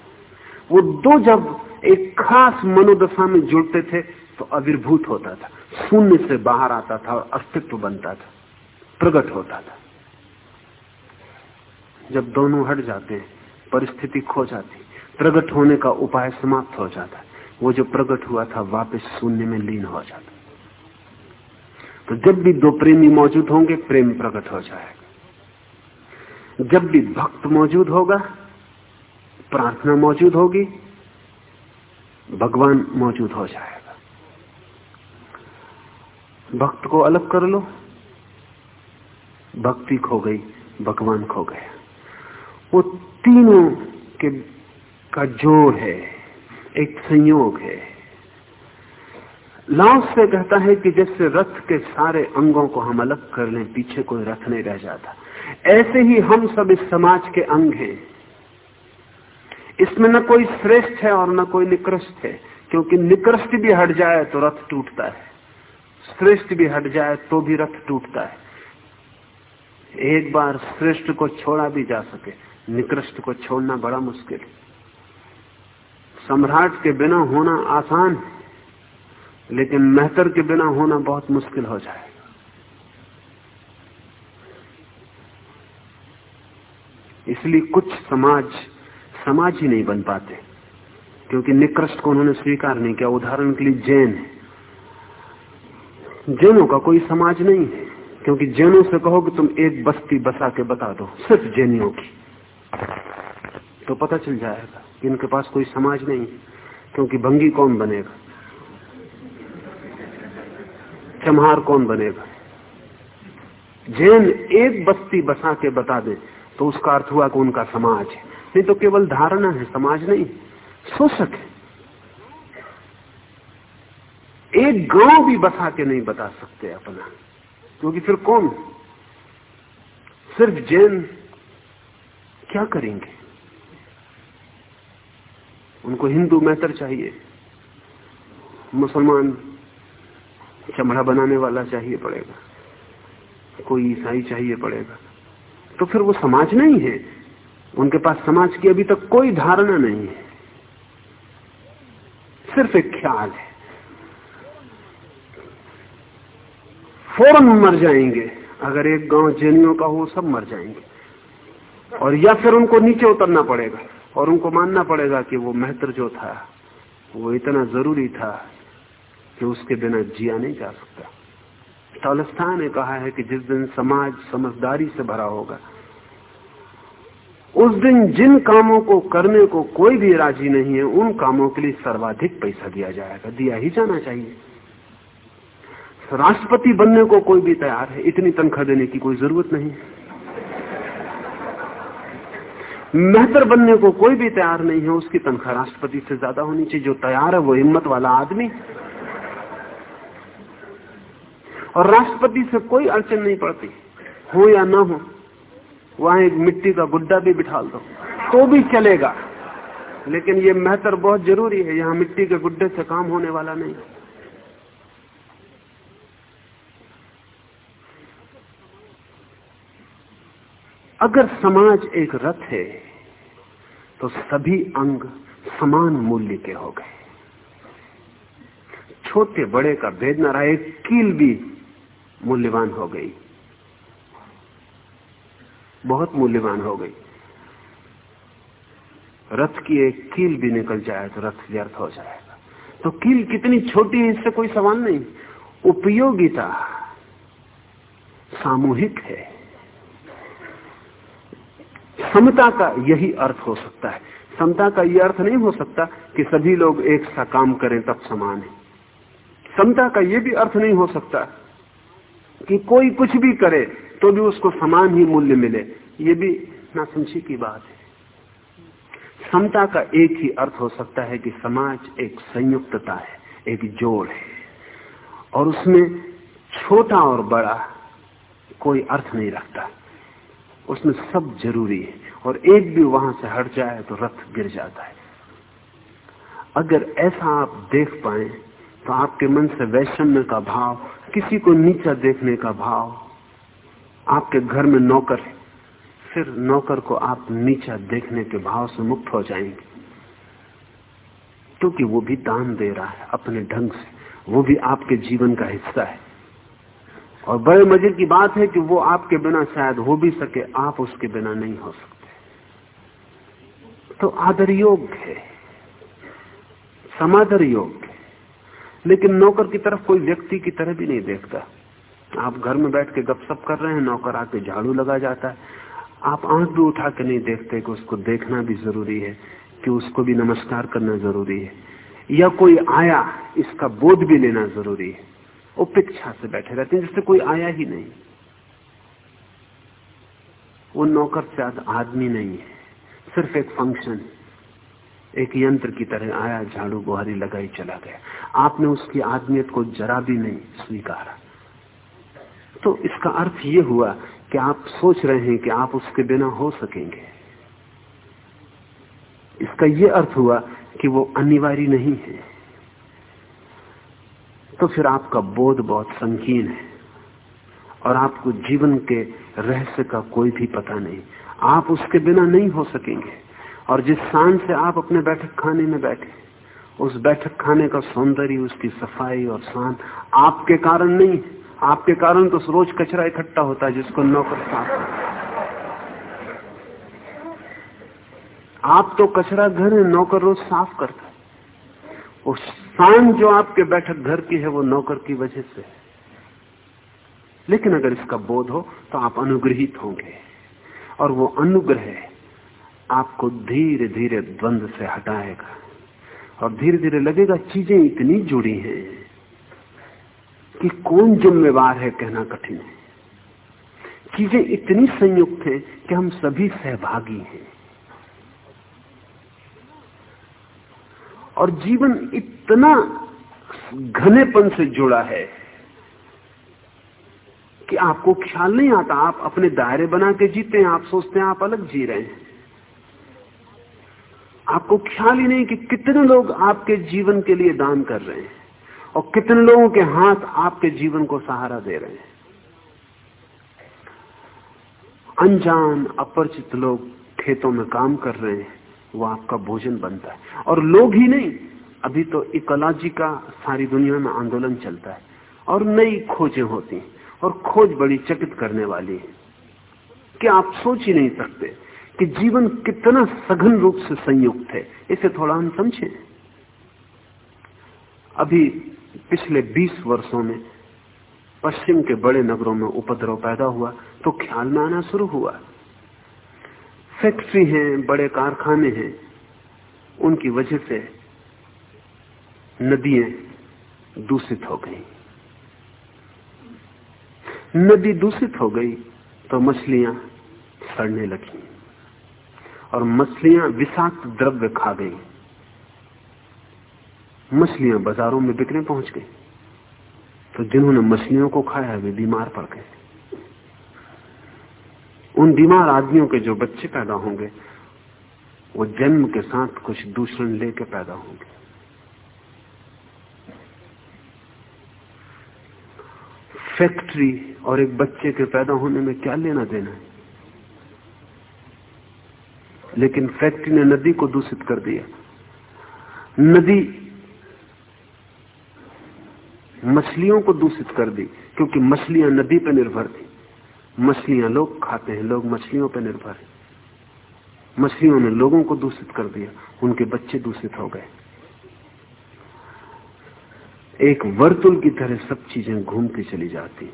वो दो जब एक खास मनोदशा में जुड़ते थे तो आविर्भूत होता था। शून्य से बाहर आता था और अस्तित्व बनता था, प्रकट होता था। जब दोनों हट जाते हैं, परिस्थिति खो जाती, प्रकट होने का उपाय समाप्त हो जाता, वो जो प्रकट हुआ था वापस शून्य में लीन हो जाता। तो जब भी दो प्रेमी मौजूद होंगे, प्रेम प्रकट हो जाएगा। जब भी भक्त मौजूद होगा, प्रार्थना मौजूद होगी भगवान मौजूद हो जाएगा। भक्त को अलग कर लो। भक्ति खो गई, भगवान खो गया। वो तीनों के का जोड़ है, एक संयोग है। लाओस से कहता है कि जैसे रथ के सारे अंगों को हम अलग कर लें, पीछे कोई रथ नहीं रह जाता। ऐसे ही हम सब इस समाज के अंग हैं। इसमें न कोई श्रेष्ठ है और न कोई निकृष्ट है, क्योंकि निकृष्ट भी हट जाए तो रथ टूटता है। श्रेष्ठ भी हट जाए तो भी रथ टूटता है। एक बार श्रेष्ठ को छोड़ा भी जा सके, निकृष्ट को छोड़ना बड़ा मुश्किल। सम्राट के बिना होना आसान लेकिन मेहतर के बिना होना बहुत मुश्किल हो जाएगा इसलिए कुछ समाज समाज ही नहीं बन पाते, क्योंकि निकृष्ट को उन्होंने स्वीकार नहीं किया। उदाहरण के लिए जैन है। जैनों का कोई समाज नहीं है, क्योंकि जैनों से कहो कि तुम एक बस्ती बसा के बता दो, सिर्फ़ जैनियों की। तो पता चल जाएगा कि इनके पास कोई समाज नहीं है, क्योंकि भंगी कौन बनेगा? चमहार कौन बनेगा? जैन एक बस्ती बसा के बता दे तो उसका अर्थ हुआ कि उनका समाज है। नहीं तो केवल धारणा है, समाज नहीं शोषक है। एक गाँव भी बसा के नहीं बता सकते अपना, क्योंकि फिर कौन? सिर्फ़ जैन क्या करेंगे? उनको हिंदू मेहतर चाहिए, मुसलमान चमड़ा बनाने वाला चाहिए पड़ेगा, कोई ईसाई चाहिए पड़ेगा। तो फिर वो समाज नहीं है। उनके पास समाज की अभी तक कोई धारणा नहीं है। सिर्फ़ एक ख्याल है। फ़ौरन मर जाएँगे। अगर एक गाँव जैनियों का हो, सब मर जाएँगे। और या फिर उनको नीचे उतरना पड़ेगा। और उनको मानना पड़ेगा कि वो महत्र जो था, वो इतना ज़रूरी था कि उसके बिना जिया नहीं जा सकता। ने कहा है कि जिस दिन समाज समझदारी से भरा होगा उस दिन जिन कामों को करने को कोई भी राज़ी नहीं है, उन कामों के लिए सर्वाधिक पैसा दिया जाएगा, दिया ही जाना चाहिए। राष्ट्रपति बनने को कोई भी तैयार है, इतनी तनख्वाह देने की कोई ज़रूरत नहीं। मेहतर बनने को कोई भी तैयार नहीं है, उसकी तनख्वाह राष्ट्रपति से ज़्यादा होनी चाहिए, जो तैयार है वो हिम्मत वाला आदमी। और राष्ट्रपति से कोई अड़चन नहीं पड़ती, हो या ना हो। वहाँ एक मिट्टी का गुड्डा भी बिठा दो तो भी चलेगा। लेकिन ये मेहतर बहुत ज़रूरी है, यहाँ मिट्टी के गुड्डे से काम होने वाला नहीं। अगर समाज एक रथ है तो सभी अंग समान मूल्य के हो गए। छोटे बड़े का भेद न रहा, एक कील भी मूल्यवान हो गई। बहुत मूल्यवान हो गई। रथ की एक कील भी निकल जाए तो रथ व्यर्थ हो जाएगा। तो कील कितनी छोटी है, इससे कोई सवाल नहीं। उपयोगिता सामूहिक है। समता का यही अर्थ हो सकता है। समता का यह अर्थ नहीं हो सकता कि सभी लोग एक सा काम करें तब समान है। समता का यह भी अर्थ नहीं हो सकता कि कोई कुछ भी करे तो भी उसको समान ही मूल्य मिले। ये भी नासमझी की बात है। समता का एक ही अर्थ हो सकता है कि समाज एक संयुक्तता है, एक जोड़ है। और उसमें छोटा और बड़ा कोई अर्थ नहीं रखता। उसमें सब ज़रूरी है और एक भी वहाँ से हट जाए तो रथ गिर जाता है। अगर ऐसा आप देख पाए तो आपके मन से वैषम्य का भाव, किसी को नीचा देखने का भाव आपके घर में नौकर है। फिर नौकर को आप नीचा देखने के भाव से मुक्त हो जाएँगे। क्योंकि वो भी दान दे रहा है, अपने ढंग से। वो भी आपके जीवन का हिस्सा है। और बड़े मज़े की बात है कि वो आपके बिना शायद हो भी सके, आप उसके बिना नहीं हो सकते। तो आदर योग्य है। समादर योग्य है। लेकिन नौकर की तरफ़ कोई व्यक्ति की तरह भी नहीं देखता। आप घर में बैठ के गपशप कर रहे हैं, नौकर आके झाड़ू लगा जाता है। आप आँख भी उठा के नहीं देखते कि उसको देखना भी ज़रूरी है, कि उसको भी नमस्कार करना ज़रूरी है। या कोई आया, इसका बोध भी लेना ज़रूरी है। उपेक्षा से बैठे रहते हैं, जिससे कोई आया ही नहीं। वो नौकर शायद आदमी नहीं है, सिर्फ़ एक फ़ंक्शन एक यंत्र की तरह आया, झाड़ू, बुहारी लगाई, चला गया। आपने उसकी आदमियत को जरा भी नहीं स्वीकारा। तो इसका अर्थ ये हुआ कि आप सोच रहे हैं कि आप उसके बिना हो सकेंगे। इसका यह अर्थ हुआ कि वो अनिवार्य नहीं है। तो फिर आपका बोध बहुत संकीर्ण है और आपको जीवन के रहस्य का कोई भी पता नहीं। आप उसके बिना नहीं हो सकेंगे और जिस शान से आप अपने बैठक खाने में बैठे, उस बैठक खाने का सौंदर्य, उसकी सफ़ाई और शान आपके कारण नहीं आपके कारण तो रोज कचरा इकट्ठा होता है जिसको नौकर साफ़ आप तो कचरा घर है, नौकर रोज साफ़ करता है। उस शान जो आपके बैठक घर की है, वो नौकर की वजह से लेकिन अगर इसका बोध हो तो आप अनुग्रहित होंगे। और वो अनुग्रह आपको धीरे धीरे द्वंद से हटाएगा। और धीरे धीरे लगेगा, चीज़ें इतनी जुड़ी हैं। कि कौन जिम्मेवार है कहना कठिन है। चीज़ें इतनी संयुक्त हैं कि हम सभी सहभागी हैं। और जीवन इतना घनेपन से जुड़ा है कि आपको ख्याल नहीं आता, आप अपने दायरे बना के जीते हैं, आप सोचते हैं आप अलग जी रहे हैं। आपको ख्याल ही नहीं कि कितने लोग आपके जीवन के लिए दान कर रहे हैं। और कितने लोगों के हाथ आपके जीवन को सहारा दे रहे हैं? अनजान, अपरिचित लोग खेतों में काम कर रहे हैं, वो आपका भोजन बनता है। और लोग ही नहीं, अभी तो इकोलॉजी का सारी दुनिया में आंदोलन चलता है और नई खोजें होती हैं और खोज बड़ी चकित करने वाली है। कि आप सोच ही नहीं सकते कि जीवन कितना सघन रूप से संयुक्त है? इसे थोड़ा हम समझें। अभी पिछले 20 वर्षों में पश्चिम के बड़े नगरों में उपद्रव पैदा हुआ तो ख्याल में आना शुरू हुआ। फैक्ट्री हैं, बड़े कारखाने हैं, उनकी वजह से नदियाँ दूषित हो गई। नदी दूषित हो गई तो मछलियाँ सड़ने लगी, और मछलियाँ विषाक्त द्रव्य खा गई। मछलियाँ बाजारों में बिकने पहुँच गई। तो जिन्होंने मछलियों को खाया, वे बीमार पड़ गए। उन बीमार आदमियों के जो बच्चे पैदा होंगे, वो जन्म के साथ कुछ दूषण लेके पैदा होंगे। फैक्ट्री और एक बच्चे के पैदा होने में क्या लेना देना है? लेकिन फैक्ट्री ने नदी को दूषित कर दिया। नदी मछलियों को दूषित कर दी, क्योंकि मछलियाँ नदी पर निर्भर थी। मछलियाँ लोग खाते हैं, लोग मछलियों पर निर्भर हैं। मछलियों ने लोगों को दूषित कर दिया, उनके बच्चे दूषित हो गए। एक वर्तुल की तरह सब चीज़ें घूमती चली जाती।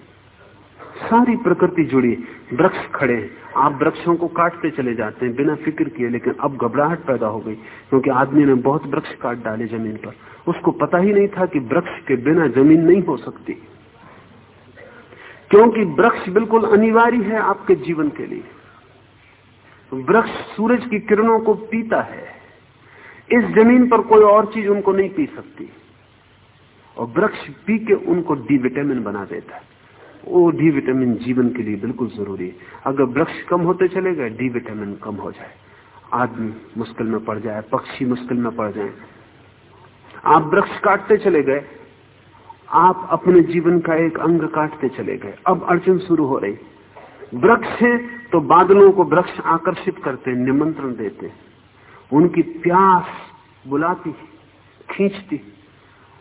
सारी प्रकृति जुड़ी, वृक्ष खड़े हैं। आप वृक्षों को काटते चले जाते हैं, बिना फ़िक्र किए, लेकिन अब घबराहट पैदा हो गई, क्योंकि आदमी ने बहुत वृक्ष काट डाले ज़मीन पर। उसको पता ही नहीं था कि वृक्ष के बिना ज़मीन नहीं हो सकती। क्योंकि वृक्ष बिल्कुल अनिवार्य है आपके जीवन के लिए। वृक्ष सूरज की किरणों को पीता है। इस ज़मीन पर कोई और चीज़ उनको नहीं पी सकती। और वृक्ष पी के उनको डी विटामिन बना देता है। वो डी विटामिन जीवन के लिए बिल्कुल ज़रूरी है। अगर वृक्ष कम होते चले गए डी विटामिन कम हो जाए। आदमी मुश्किल में पड़ जाए, पक्षी मुश्किल में पड़ जाए। आप वृक्ष काटते चले गए। आप अपने जीवन का एक अंग काटते चले गए। अब अड़चन शुरू हो रही। वृक्ष है तो बादलों को वृक्ष आकर्षित करते निमंत्रण देते उनकी प्यास बुलाती खींचती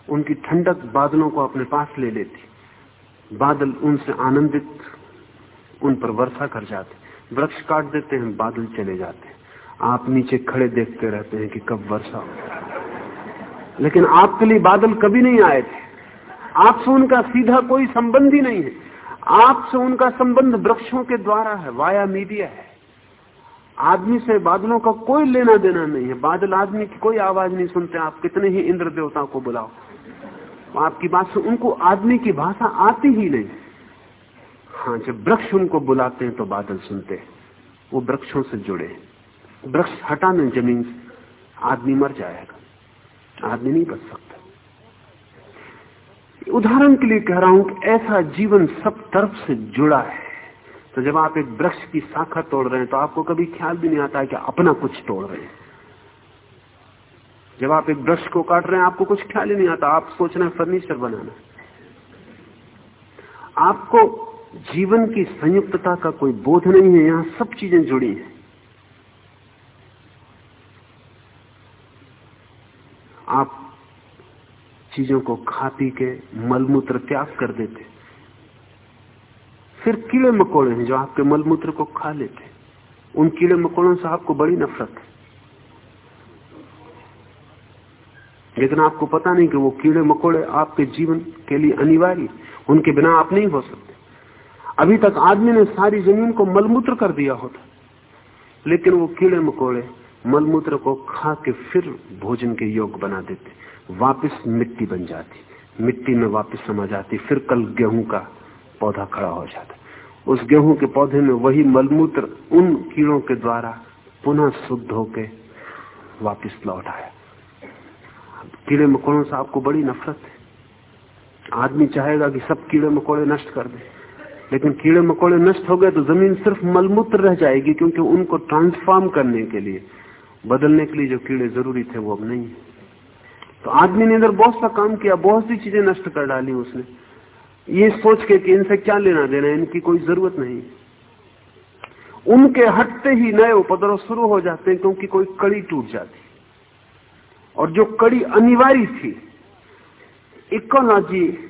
उनकी ठंडक बादलों को अपने पास ले लेती बादल उनसे आनंदित, उन पर वर्षा कर जाते वृक्ष काट देते हैं, बादल चले जाते हैं। आप नीचे खड़े देखते रहते हैं कि कब वर्षा हो। लेकिन आपके लिए बादल कभी नहीं आए थे। आपसे उनका सीधा कोई संबंध ही नहीं है। आपसे उनका संबंध वृक्षों के द्वारा है, वाया मीडिया है। आदमी से बादलों का कोई लेना देना नहीं है। बादल आदमी की कोई आवाज़ नहीं सुनते, आप कितने ही इंद्र देवता को बुलाओ। आपकी बात से उनको आदमी की भाषा आती ही नहीं। हाँ जब वृक्ष उनको बुलाते हैं तो बादल सुनते हैं। वो वृक्षों से जुड़े वृक्ष हटाने ज़मीन आदमी मर जाएगा। आदमी नहीं बच सकता। उदाहरण के लिए कह रहा हूँ कि ऐसा जीवन सब तरफ़ से जुड़ा है। तो जब आप एक वृक्ष की शाखा तोड़ रहे हैं तो आपको कभी ख्याल भी नहीं आता कि अपना कुछ तोड़ रहे हैं। जब आप एक वृक्ष को काट रहे हैं, आपको कुछ ख्याल ही नहीं आता। आप सोच रहे हैं फर्नीचर बनाना आपको जीवन की संयुक्तता का कोई बोध नहीं है। यहाँ सब चीज़ें जुड़ी हैं। आप चीज़ों को खा पी के मलमूत्र त्याग कर देते। फिर कीड़े मकोड़े हैं जो आपके मलमूत्र को खा लेते। उन कीड़े मकोड़ों से आपको बड़ी नफरत है। लेकिन आपको पता नहीं कि वो कीड़े मकोड़े आपके जीवन के लिए अनिवार्य उनके बिना आप नहीं हो सकते। अभी तक आदमी ने सारी ज़मीन को मलमूत्र कर दिया होता। लेकिन वो कीड़े मकोड़े मलमूत्र को खा के फिर भोजन के योग बना देते। वापस मिट्टी बन जाती। मिट्टी में वापस समा जाती। फिर कल गेहूँ का पौधा खड़ा हो जाता। उस गेहूँ के पौधे में वही मलमूत्र उन कीड़ों के द्वारा पुनः शुद्ध होके वापस लौट आया। कीड़े मकोड़ों से आपको बड़ी नफरत है। आदमी चाहेगा कि सब कीड़े मकोड़े नष्ट कर दे। लेकिन कीड़े मकोड़े नष्ट हो गए तो ज़मीन सिर्फ़ मलमूत्र रह जाएगी क्योंकि उनको ट्रांसफॉर्म करने के लिए बदलने के लिए जो कीड़े ज़रूरी थे वो अब नहीं है। तो आदमी ने इधर बहुत सा काम किया, बहुत सी चीज़ें नष्ट कर डाली उसने। ये सोच के कि इनसे क्या लेना देना इनकी कोई ज़रूरत नहीं। उनके हटते ही नए उपद्रव शुरू हो जाते हैं क्योंकि कोई कड़ी टूट जाती। और जो कड़ी अनिवार्य थी, इकोलॉजी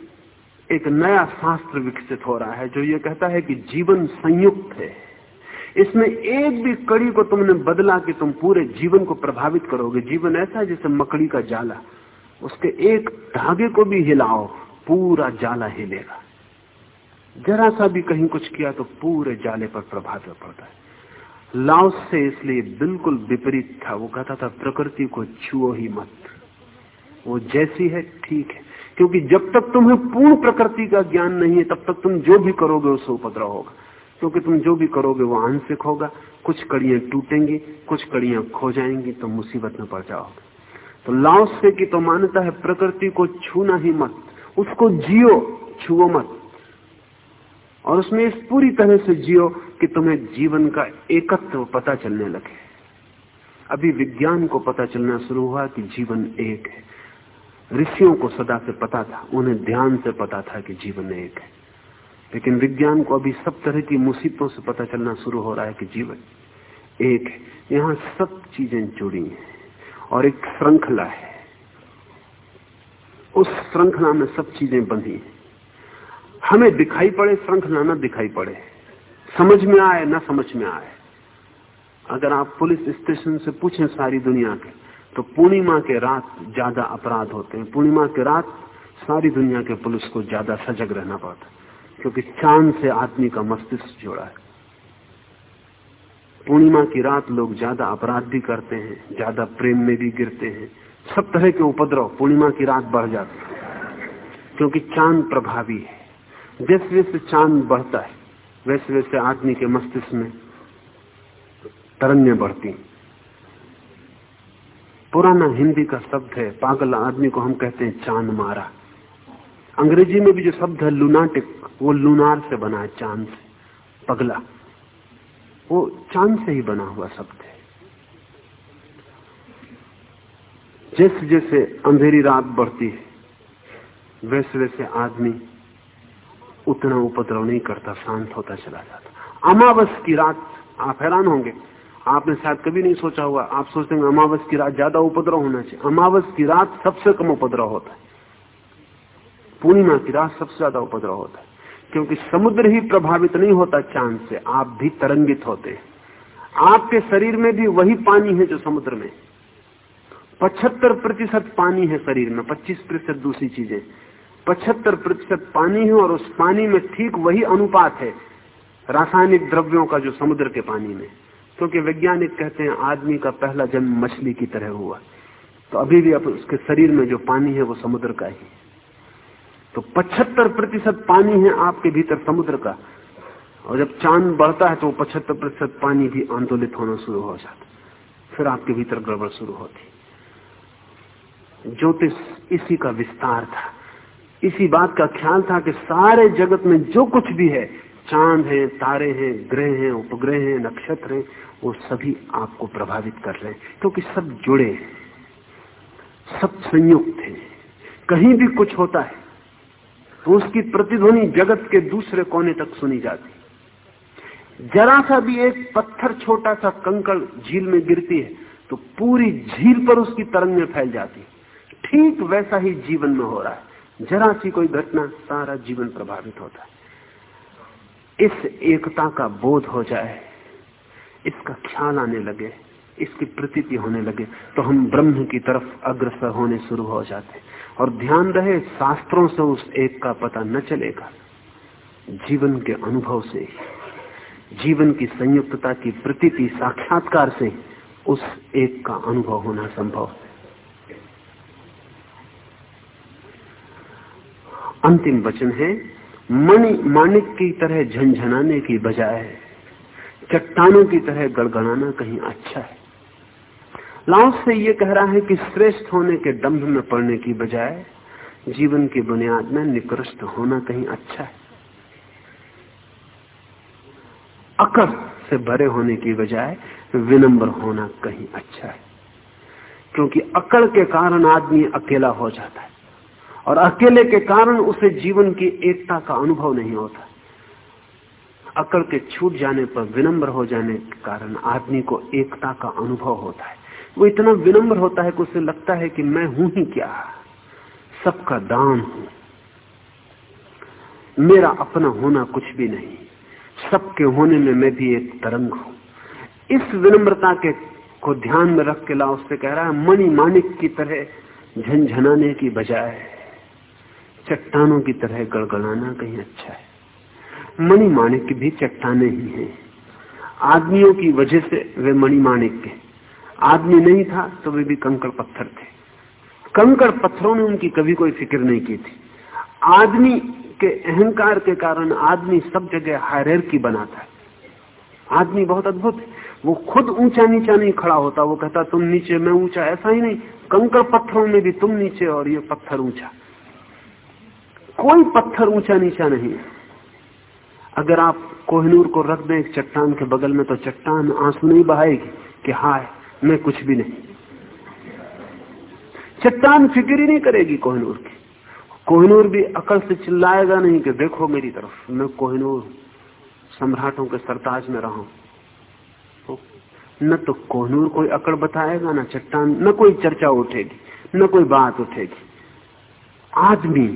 एक नया शास्त्र विकसित हो रहा है, जो ये कहता है कि जीवन संयुक्त है। इसमें एक भी कड़ी को तुमने बदला कि तुम पूरे जीवन को प्रभावित करोगे। जीवन ऐसा है जैसे मकड़ी का जाला। उसके एक धागे को भी हिलाओ, पूरा जाला हिलेगा। जरा सा भी कहीं कुछ किया तो पूरे जाले पर प्रभाव पड़ता है। लाओस से इसलिए बिल्कुल विपरीत था। वो कहता था, प्रकृति को छुओ ही मत। वो जैसी है, ठीक है। क्योंकि जब तक तुम्हें पूर्ण प्रकृति का ज्ञान नहीं है, तब तक तुम जो भी करोगे, उससे उपद्रव होगा। क्योंकि तुम जो भी करोगे वो आंशिक होगा। कुछ कड़ियाँ टूटेंगी, कुछ कड़ियाँ खो जाएँगी तो मुसीबत में पड़ जाओगे। तो लाओस से की तो मान्यता है, प्रकृति को छूना ही मत, उसको जियो, छुओ मत। और उसमें इस पूरी तरह से जियो कि तुम्हें जीवन का एकत्व पता चलने लगे। अभी विज्ञान को पता चलना शुरू हुआ कि जीवन एक है। ऋषियों को सदा से पता था, उन्हें ध्यान से पता था कि जीवन एक है। लेकिन विज्ञान को अभी सब तरह की मुसीबतों से पता चलना शुरू हो रहा है कि जीवन एक है। यहाँ सब चीज़ें जुड़ी हैं और एक श्रृंखला है। उस श्रृंखला में सब चीज़ें बंधी हैं। हमें दिखाई पड़े, श्रृंखला न दिखाई पड़े। समझ में आए, ना समझ में आए। अगर आप पुलिस स्टेशन से पूछें सारी दुनिया के तो पूर्णिमा के रात ज़्यादा अपराध होते हैं। पूर्णिमा के रात सारी दुनिया के पुलिस को ज़्यादा सजग रहना पड़ता क्योंकि चाँद से आदमी का मस्तिष्क जुड़ा है। पूर्णिमा की रात लोग ज़्यादा अपराध भी करते हैं, ज़्यादा प्रेम में भी गिरते हैं। सब तरह के उपद्रव पूर्णिमा की रात बढ़ जाते हैं। क्योंकि चाँद प्रभावी है। जैसे जैसे चाँद बढ़ता है, वैसे वैसे आदमी के मस्तिष्क में तरंगें बढ़ती पुराना हिंदी का शब्द है, पागल आदमी को हम कहते हैं चाँद मारा। अंग्रेज़ी में भी जो शब्द है लुनाटिक वो लूनार से बना है, चाँद से। पगला। वो चाँद से ही बना हुआ शब्द है जैसे जैसे अंधेरी रात बढ़ती है, वैसे वैसे आदमी उतना उपद्रव नहीं करता, शांत होता चला जाता। अमावस की रात, आप हैरान होंगे। आपने शायद कभी नहीं सोचा होगा, आप सोचते हैं अमावस की रात ज़्यादा उपद्रव होना चाहिए। अमावस की रात सबसे कम उपद्रव होता है। पूर्णिमा की रात सबसे ज़्यादा उपद्रव होता है। क्योंकि समुद्र ही प्रभावित नहीं होता चाँद से, आप भी तरंगित होते आपके शरीर में भी वही पानी है जो समुद्र में। पचहत्तर प्रतिशत पानी है शरीर में, पच्चीस प्रतिशत दूसरी चीज़ें। पचहत्तर प्रतिशत पानी है और उस पानी में ठीक वही अनुपात है, रासायनिक द्रव्यों का जो समुद्र के पानी में। क्योंकि तो वैज्ञानिक कहते हैं, आदमी का पहला जन्म मछली की तरह हुआ। तो अभी भी अब उसके शरीर में जो पानी है वो समुद्र का ही। तो पचहत्तर प्रतिशत पानी है आपके भीतर समुद्र का। और जब चाँद बढ़ता है तो वो पचहत्तर प्रतिशत पानी भी आंदोलित होना शुरू हो जाता फिर आपके भीतर गड़बड़ शुरू होती ज्योतिष इसी का विस्तार था। इसी बात का ख्याल था कि सारे जगत में जो कुछ भी है, चाँद है, तारे हैं, ग्रह हैं, उपग्रह हैं, नक्षत्र हैं, वो सभी आपको प्रभावित कर रहे हैं। क्योंकि सब जुड़े हैं, सब संयुक्त हैं। कहीं भी कुछ होता है तो उसकी प्रतिध्वनि जगत के दूसरे कोने तक सुनी जाती। जरा सा भी एक पत्थर छोटा सा कंकड़ झील में गिरती है तो पूरी झील पर उसकी तरंगें फैल जाती। ठीक वैसा ही जीवन में हो रहा है। जरा सी कोई घटना सारा जीवन प्रभावित होता है। इस एकता का बोध हो जाए, इसका ख्याल आने लगे, इसकी प्रतीति होने लगे तो हम ब्रह्म की तरफ़ अग्रसर होने शुरू हो जाते और ध्यान रहे, शास्त्रों से उस एक का पता न चलेगा। जीवन के अनुभव से, जीवन की संयुक्तता की प्रतीति साक्षात्कार से उस एक का अनुभव होना संभव है। अंतिम वचन है, मणि, माणिक की तरह झंझनाने की बजाय, चट्टानों की तरह गड़गड़ाना कहीं अच्छा है। लाओस से ये कह रहा है कि श्रेष्ठ होने के दम्भ में पड़ने की बजाय जीवन की बुनियाद में निकृष्ट होना कहीं अच्छा है। अकड़ से भरे होने की बजाय विनम्र होना कहीं अच्छा है। क्योंकि अकड़ के कारण आदमी अकेला हो जाता है और अकेले के कारण उसे जीवन की एकता का अनुभव नहीं होता। अकड़ के छूट जाने पर विनम्र हो जाने के कारण आदमी को एकता का अनुभव होता है। वो इतना विनम्र होता है कि उसे लगता है कि मैं हूँ ही क्या? सबका दान हूँ। मेरा अपना होना कुछ भी नहीं। सबके होने में मैं भी एक तरंग हूँ। इस विनम्रता के, को ध्यान में रख के ला उससे कह रहा है, मणि मानिक की तरह झंझनाने की बजाय, चट्टानों की तरह गड़गड़ाना कहीं अच्छा है। मणि माणिक भी चट्टाने ही हैं। आदमियों की वजह से वे मणि माणिक के आदमी नहीं था तो वे भी कंकड़ पत्थर थे। कंकड़ पत्थरों ने उनकी कभी कोई फ़िक्र नहीं की थी। आदमी के अहंकार के कारण आदमी सब जगह हायर की बनाता है। आदमी बहुत अद्भुत है। वो खुद ऊँचा नीचा नहीं खड़ा होता। वो कहता, तुम नीचे, मैं ऊँचा। ऐसा ही नहीं। कंकड़ पत्थरों में भी तुम नीचे और ये पत्थर ऊँचा। कोई पत्थर ऊँचा नीचा नहीं अगर आप कोहनूर को रख दें एक चट्टान के बगल में तो चट्टान आँसू नहीं बहाएगी कि हाय मैं कुछ भी नहीं। चट्टान फ़िक्र ही नहीं करेगी कोहनूर की। कोहनूर भी अकल से चिल्लाएगा नहीं कि देखो मेरी तरफ़, मैं कोहनूर, सम्राटों के सरताज में रहा तो न तो कोहनूर कोई अकड़ बताएगा, ना चट्टान, न कोई चर्चा उठेगी, न कोई बात उठेगी। आदमी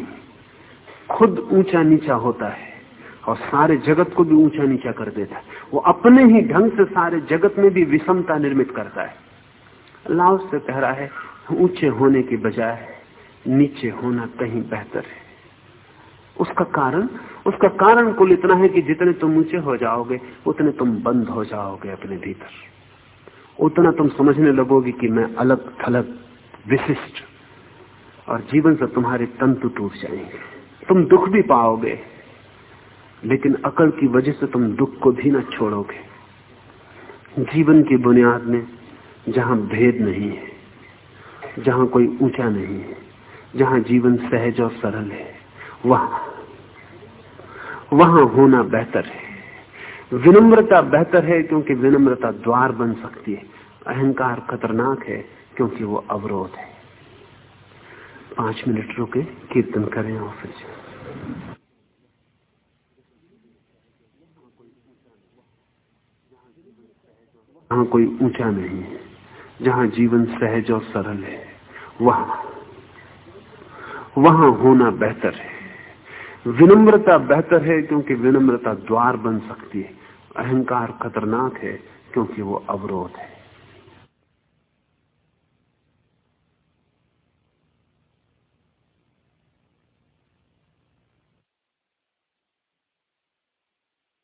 खुद ऊँचा नीचा होता है। और सारे जगत को भी ऊँचा नीचा कर देता है। वो अपने ही ढंग से सारे जगत में भी विषमता निर्मित करता है। अल्लाह से कह रहा है, ऊँचे होने के बजाय नीचे होना कहीं बेहतर है। उसका कारण उसका कारण कुल इतना है कि जितने तुम ऊँचे हो जाओगे, उतने तुम बंद हो जाओगे अपने भीतर। उतना तुम समझने लगोगे कि मैं अलग थलग, विशिष्ट, और जीवन से तुम्हारे तंतु टूट जाएँगे। तुम दुख भी पाओगे। लेकिन अकल की वजह से तुम दुख को भी न छोड़ोगे। जीवन की बुनियाद में जहाँ भेद नहीं है, जहाँ कोई ऊँचा नहीं है, जहाँ जीवन सहज और सरल है, वहाँ वहाँ होना बेहतर है। विनम्रता बेहतर है क्योंकि विनम्रता द्वार बन सकती है। अहंकार खतरनाक है क्योंकि वो अवरोध है। पाँच मिनट रुके, कीर्तन करें और फिर जहाँ कोई ऊँचा नहीं है। जहाँ जीवन सहज और सरल है, वहाँ वहाँ होना बेहतर है। विनम्रता बेहतर है क्योंकि विनम्रता द्वार बन सकती है। अहंकार खतरनाक है क्योंकि वो अवरोध है।